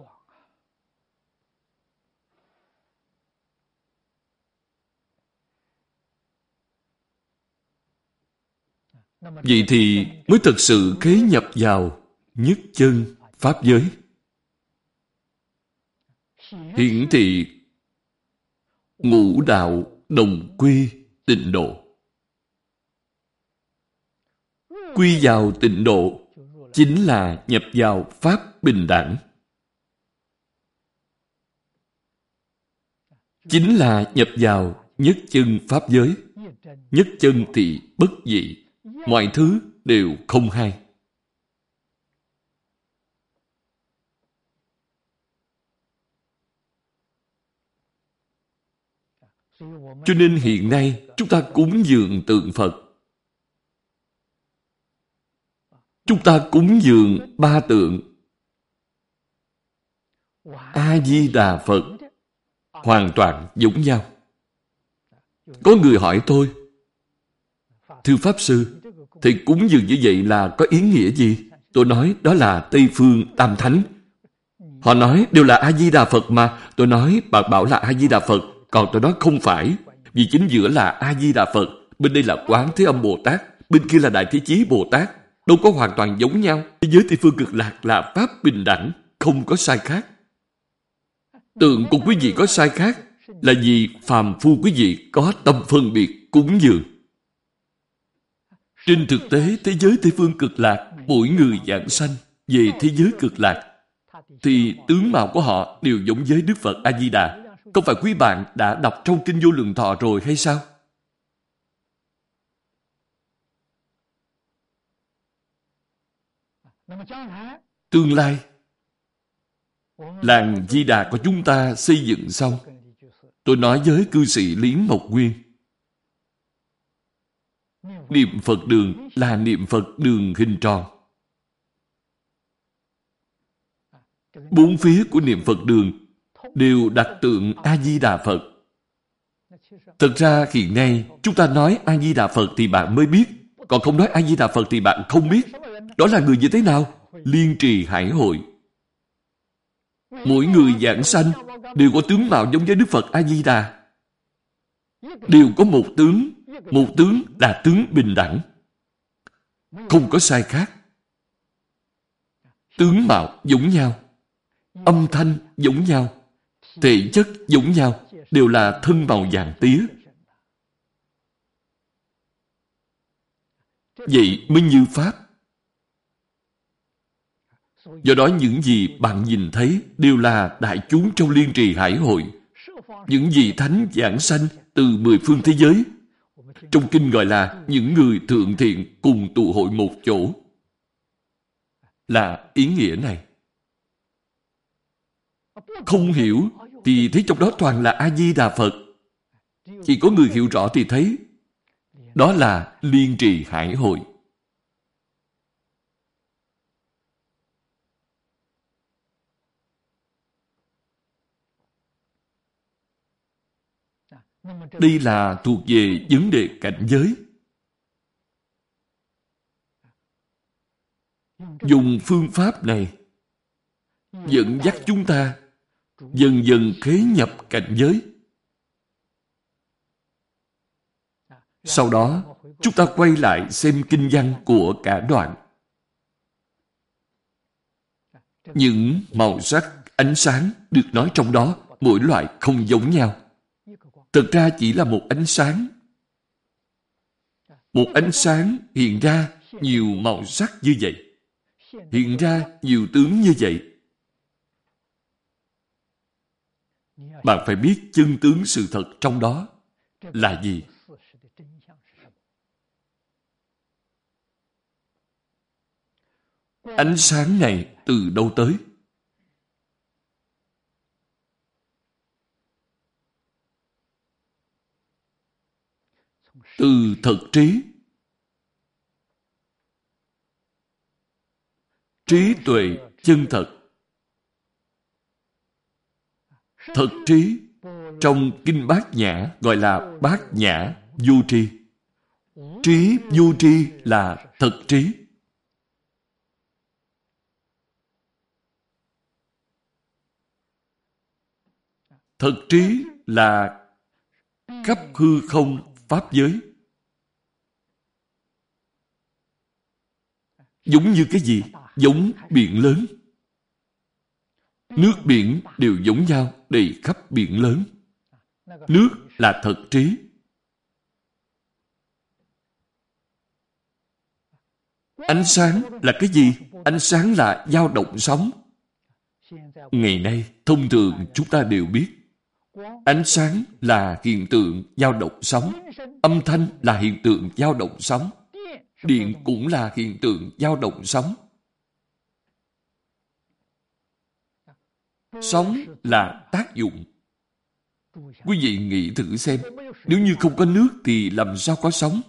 Vậy thì mới thật sự khế nhập vào nhất chân Pháp giới. Hiển thị ngũ đạo đồng quy tịnh độ. Quy vào tịnh độ chính là nhập vào Pháp bình đẳng. Chính là nhập vào nhất chân Pháp giới. Nhất chân thì bất dị. Mọi thứ đều không hay. Cho nên hiện nay chúng ta cúng dường tượng Phật. Chúng ta cúng dường ba tượng. A-di-đà Phật hoàn toàn giống nhau. Có người hỏi tôi, Thưa Pháp Sư, thì cúng dường như vậy là có ý nghĩa gì? Tôi nói đó là Tây Phương Tam Thánh. Họ nói đều là A-di-đà Phật mà. Tôi nói bạn bảo là A-di-đà Phật còn tôi nói không phải, vì chính giữa là A-di-đà Phật, bên đây là Quán Thế Âm Bồ Tát, bên kia là Đại Thế Chí Bồ Tát. Đâu có hoàn toàn giống nhau. Thế giới Tây Phương cực lạc là Pháp bình đẳng, không có sai khác. Tượng của quý vị có sai khác là vì phàm phu quý vị có tâm phân biệt cúng dường. Trên thực tế, thế giới Tây Phương cực lạc, mỗi người dạng sanh về thế giới cực lạc, thì tướng mạo của họ đều giống với Đức Phật A-di-đà. Không phải quý bạn đã đọc trong Kinh Vô Lượng Thọ rồi hay sao? Tương lai, làng Di Đà của chúng ta xây dựng xong. Tôi nói với cư sĩ Lý Mộc Nguyên, niệm Phật đường là niệm Phật đường hình tròn. Bốn phía của niệm Phật đường đều đặt tượng A-di-đà Phật. Thực ra hiện nay, chúng ta nói A-di-đà Phật thì bạn mới biết, còn không nói A-di-đà Phật thì bạn không biết. Đó là người như thế nào? Liên trì hải hội. Mỗi người giảng sanh đều có tướng mạo giống với Đức Phật A-di-đà. Đều có một tướng, một tướng là tướng bình đẳng. Không có sai khác. Tướng mạo giống nhau, âm thanh giống nhau, thể chất giống nhau, đều là thân màu vàng tía. Vậy mới như Pháp. Do đó những gì bạn nhìn thấy đều là đại chúng trong liên trì hải hội. Những gì thánh giảng sanh từ mười phương thế giới. Trong kinh gọi là những người thượng thiện cùng tụ hội một chỗ. Là ý nghĩa này. Không hiểu thì thấy trong đó toàn là A-di-đà Phật. Chỉ có người hiểu rõ thì thấy đó là liên trì hải hội. Đây là thuộc về vấn đề cảnh giới. Dùng phương pháp này dẫn dắt chúng ta dần dần khế nhập cảnh giới. Sau đó, chúng ta quay lại xem kinh văn của cả đoạn. Những màu sắc, ánh sáng được nói trong đó mỗi loại không giống nhau. Thực ra chỉ là một ánh sáng. Một ánh sáng hiện ra nhiều màu sắc như vậy. Hiện ra nhiều tướng như vậy. Bạn phải biết chân tướng sự thật trong đó là gì. Ánh sáng này từ đâu tới? Từ thực trí. Trí tuệ chân thật. thực trí trong Kinh Bát Nhã, gọi là Bát Nhã Du Tri. Trí Du Tri là thực trí. thực trí là khắp hư không pháp giới. Giống như cái gì? Giống biển lớn. Nước biển đều giống nhau, đầy khắp biển lớn. Nước là thật trí. Ánh sáng là cái gì? Ánh sáng là dao động sóng. Ngày nay, thông thường chúng ta đều biết Ánh sáng là hiện tượng dao động sóng. Âm thanh là hiện tượng dao động sóng. Điện cũng là hiện tượng dao động sóng. Sóng là tác dụng. Quý vị nghĩ thử xem, nếu như không có nước thì làm sao có sóng?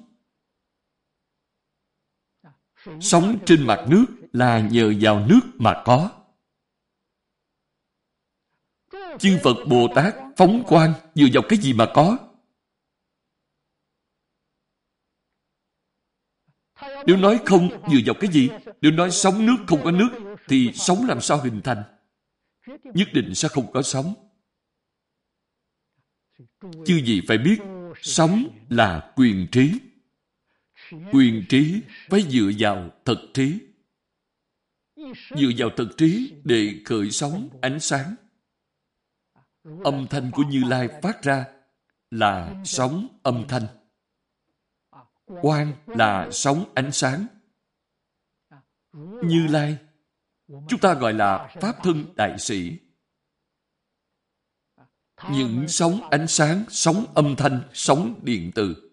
Sóng trên mặt nước là nhờ vào nước mà có. Chư Phật Bồ Tát phóng quang dựa vào cái gì mà có? Nếu nói không dựa vào cái gì? Nếu nói sóng nước không có nước, thì sóng làm sao hình thành? Nhất định sẽ không có sóng. Chứ gì phải biết, sóng là quyền trí. Quyền trí phải dựa vào thật trí. Dựa vào thật trí để khởi sóng ánh sáng âm thanh của Như Lai phát ra là sóng âm thanh. Quang là sóng ánh sáng. Như Lai, chúng ta gọi là Pháp thân đại sĩ. Những sóng ánh sáng, sóng âm thanh, sóng điện từ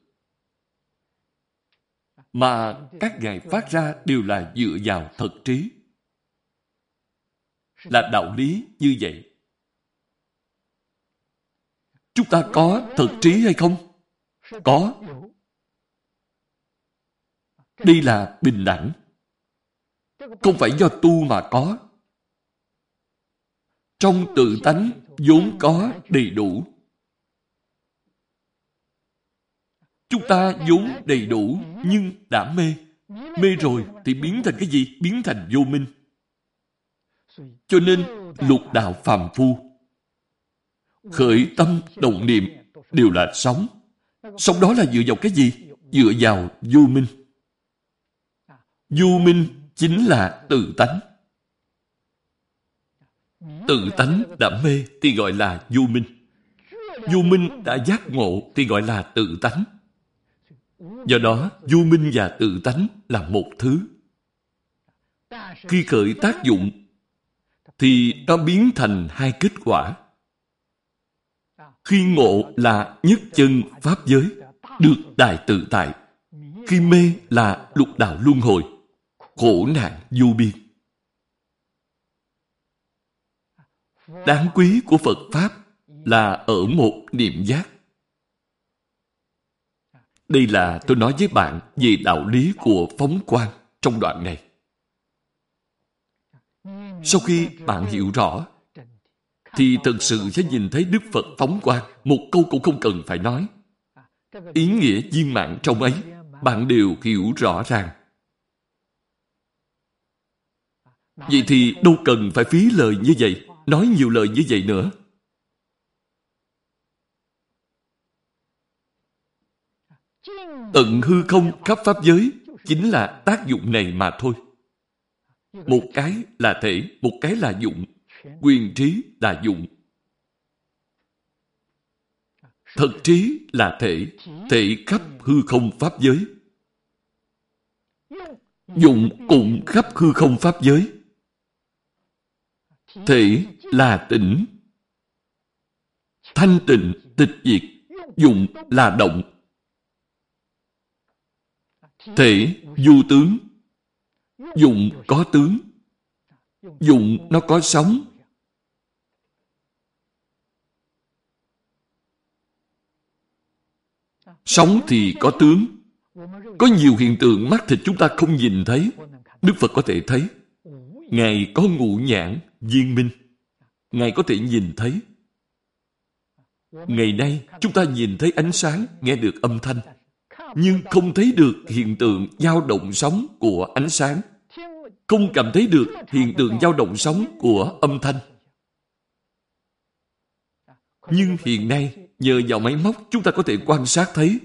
mà các ngài phát ra đều là dựa vào thật trí. Là đạo lý như vậy. Chúng ta có thực trí hay không? Có. Đây là bình đẳng. Không phải do tu mà có. Trong tự tánh, vốn có đầy đủ. Chúng ta vốn đầy đủ, nhưng đã mê. Mê rồi thì biến thành cái gì? Biến thành vô minh. Cho nên, lục đạo phàm phu, khởi tâm động niệm đều là sống. Sống đó là dựa vào cái gì? Dựa vào vô minh du minh chính là tự tánh. Tự tánh đã mê thì gọi là du minh. du minh đã giác ngộ thì gọi là tự tánh. Do đó, du minh và tự tánh là một thứ. Khi khởi tác dụng, thì nó biến thành hai kết quả. Khi ngộ là nhất chân Pháp giới, được đại tự tại. Khi mê là lục đạo luân hồi, khổ nạn vô biên. Đáng quý của Phật Pháp là ở một niệm giác. Đây là tôi nói với bạn về đạo lý của phóng quang trong đoạn này. Sau khi bạn hiểu rõ thì thật sự sẽ nhìn thấy Đức Phật phóng quang. Một câu cũng không cần phải nói. Ý nghĩa viên mạng trong ấy, bạn đều hiểu rõ ràng. Vậy thì đâu cần phải phí lời như vậy, nói nhiều lời như vậy nữa. Tận hư không khắp pháp giới chính là tác dụng này mà thôi. Một cái là thể, một cái là dụng quyền trí là dụng. Thật trí là thể, thể khắp hư không pháp giới. Dụng cũng khắp hư không pháp giới. Thể là tỉnh. Thanh tịnh, tịch diệt. Dụng là động. Thể, du tướng. Dụng có tướng. Dụng nó có sống. Sống thì có tướng. Có nhiều hiện tượng mắt thịt chúng ta không nhìn thấy. Đức Phật có thể thấy. Ngài có ngũ nhãn, viên minh. Ngài có thể nhìn thấy. Ngày nay, chúng ta nhìn thấy ánh sáng, nghe được âm thanh, nhưng không thấy được hiện tượng dao động sóng của ánh sáng. Không cảm thấy được hiện tượng dao động sóng của âm thanh. Nhưng hiện nay, nhờ vào máy móc, chúng ta có thể quan sát thấy.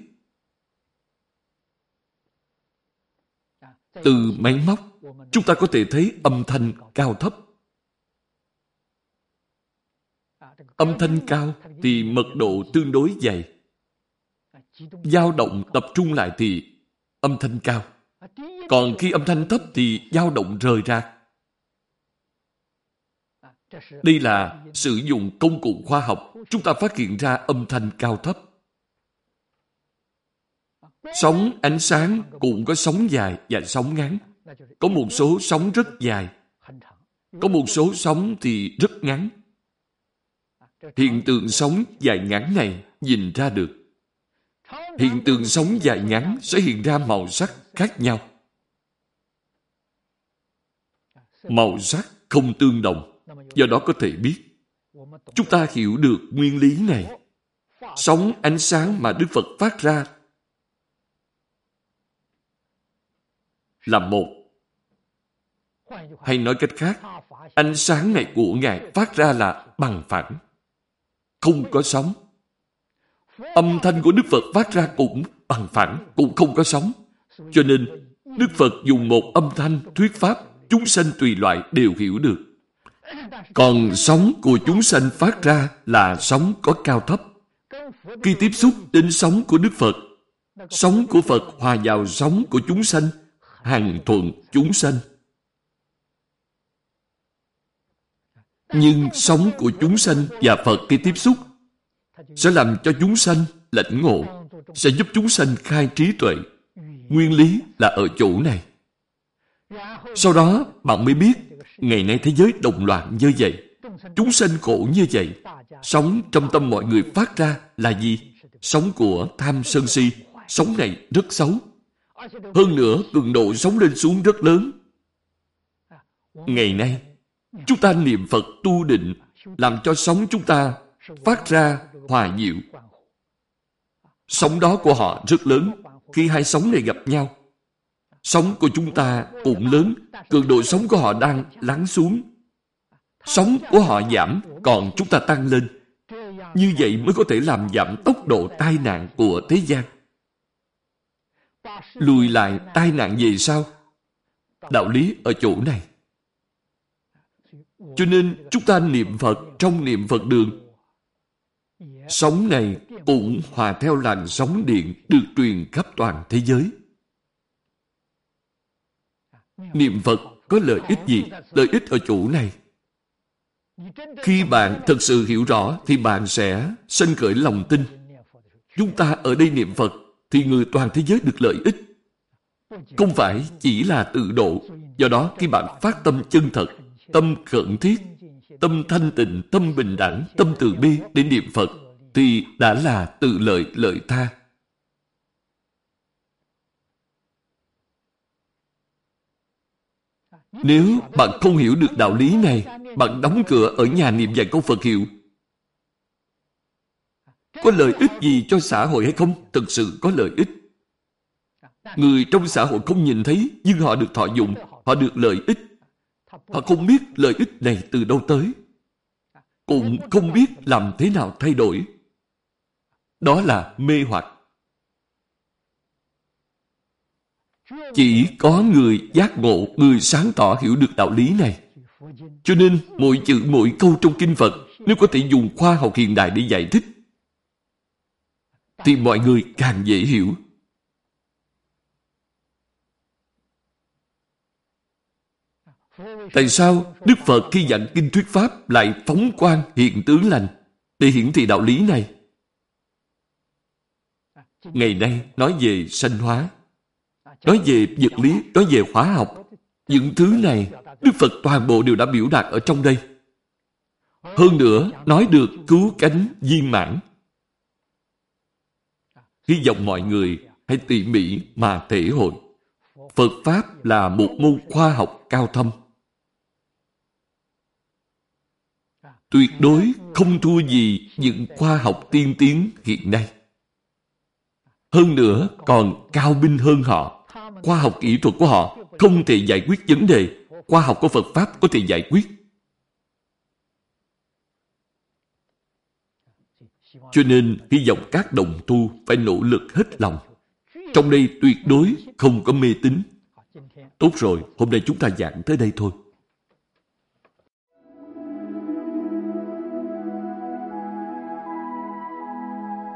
Từ máy móc, chúng ta có thể thấy âm thanh cao thấp. Âm thanh cao thì mật độ tương đối dày. dao động tập trung lại thì âm thanh cao. Còn khi âm thanh thấp thì dao động rời ra. Đây là sử dụng công cụ khoa học chúng ta phát hiện ra âm thanh cao thấp. Sóng ánh sáng cũng có sóng dài và sóng ngắn. Có một số sóng rất dài. Có một số sóng thì rất ngắn. Hiện tượng sống dài ngắn này nhìn ra được. Hiện tượng sống dài ngắn sẽ hiện ra màu sắc khác nhau. Màu sắc không tương đồng, do đó có thể biết. Chúng ta hiểu được nguyên lý này. Sóng ánh sáng mà Đức Phật phát ra là một. Hay nói cách khác, ánh sáng này của Ngài phát ra là bằng phẳng không có sóng. Âm thanh của Đức Phật phát ra cũng bằng phẳng, cũng không có sóng. Cho nên, Đức Phật dùng một âm thanh thuyết pháp, chúng sanh tùy loại đều hiểu được. Còn sóng của chúng sanh phát ra là sóng có cao thấp. Khi tiếp xúc đến sóng của Đức Phật, sóng của Phật hòa vào sóng của chúng sanh, hàng thuận chúng sanh. Nhưng sống của chúng sanh và Phật khi tiếp xúc sẽ làm cho chúng sanh lãnh ngộ, sẽ giúp chúng sanh khai trí tuệ. Nguyên lý là ở chỗ này. Sau đó, bạn mới biết ngày nay thế giới đồng loạn như vậy. Chúng sanh khổ như vậy. Sống trong tâm mọi người phát ra là gì? Sống của tham sân si. Sống này rất xấu. Hơn nữa, cường độ sống lên xuống rất lớn. Ngày nay, Chúng ta niệm Phật tu định làm cho sống chúng ta phát ra hòa diệu. Sống đó của họ rất lớn. Khi hai sống này gặp nhau, sống của chúng ta cũng lớn, cường độ sống của họ đang lắng xuống. Sống của họ giảm, còn chúng ta tăng lên. Như vậy mới có thể làm giảm tốc độ tai nạn của thế gian. Lùi lại tai nạn về sau. Đạo lý ở chỗ này. Cho nên chúng ta niệm Phật trong niệm Phật đường. Sống này cũng hòa theo làn sóng điện được truyền khắp toàn thế giới. Niệm Phật có lợi ích gì? Lợi ích ở chỗ này. Khi bạn thực sự hiểu rõ thì bạn sẽ sinh khởi lòng tin. Chúng ta ở đây niệm Phật thì người toàn thế giới được lợi ích. Không phải chỉ là tự độ. Do đó khi bạn phát tâm chân thật tâm khẩn thiết, tâm thanh tịnh, tâm bình đẳng, tâm từ bi để niệm Phật thì đã là tự lợi lợi tha. Nếu bạn không hiểu được đạo lý này, bạn đóng cửa ở nhà niệm vài câu Phật hiệu. Có lợi ích gì cho xã hội hay không? Thực sự có lợi ích. Người trong xã hội không nhìn thấy, nhưng họ được thọ dụng, họ được lợi ích. Họ không biết lợi ích này từ đâu tới. Cũng không biết làm thế nào thay đổi. Đó là mê hoặc. Chỉ có người giác ngộ, người sáng tỏ hiểu được đạo lý này. Cho nên, mỗi chữ mỗi câu trong Kinh Phật, nếu có thể dùng khoa học hiện đại để giải thích, thì mọi người càng dễ hiểu. Tại sao Đức Phật khi giảng kinh thuyết Pháp lại phóng quang hiện tướng lành để hiển thị đạo lý này? Ngày nay nói về sanh hóa, nói về vật lý, nói về hóa học, Những thứ này, Đức Phật toàn bộ đều đã biểu đạt ở trong đây. Hơn nữa, nói được cứu cánh viên mãn. Hy vọng mọi người hãy tỉ mỉ mà thể hội. Phật Pháp là một môn khoa học cao thâm. Tuyệt đối không thua gì những khoa học tiên tiến hiện nay. Hơn nữa còn cao minh hơn họ. Khoa học kỹ thuật của họ không thể giải quyết vấn đề. Khoa học của Phật Pháp có thể giải quyết. Cho nên hy vọng các đồng tu phải nỗ lực hết lòng. Trong đây tuyệt đối không có mê tín. Tốt rồi, hôm nay chúng ta giảng tới đây thôi.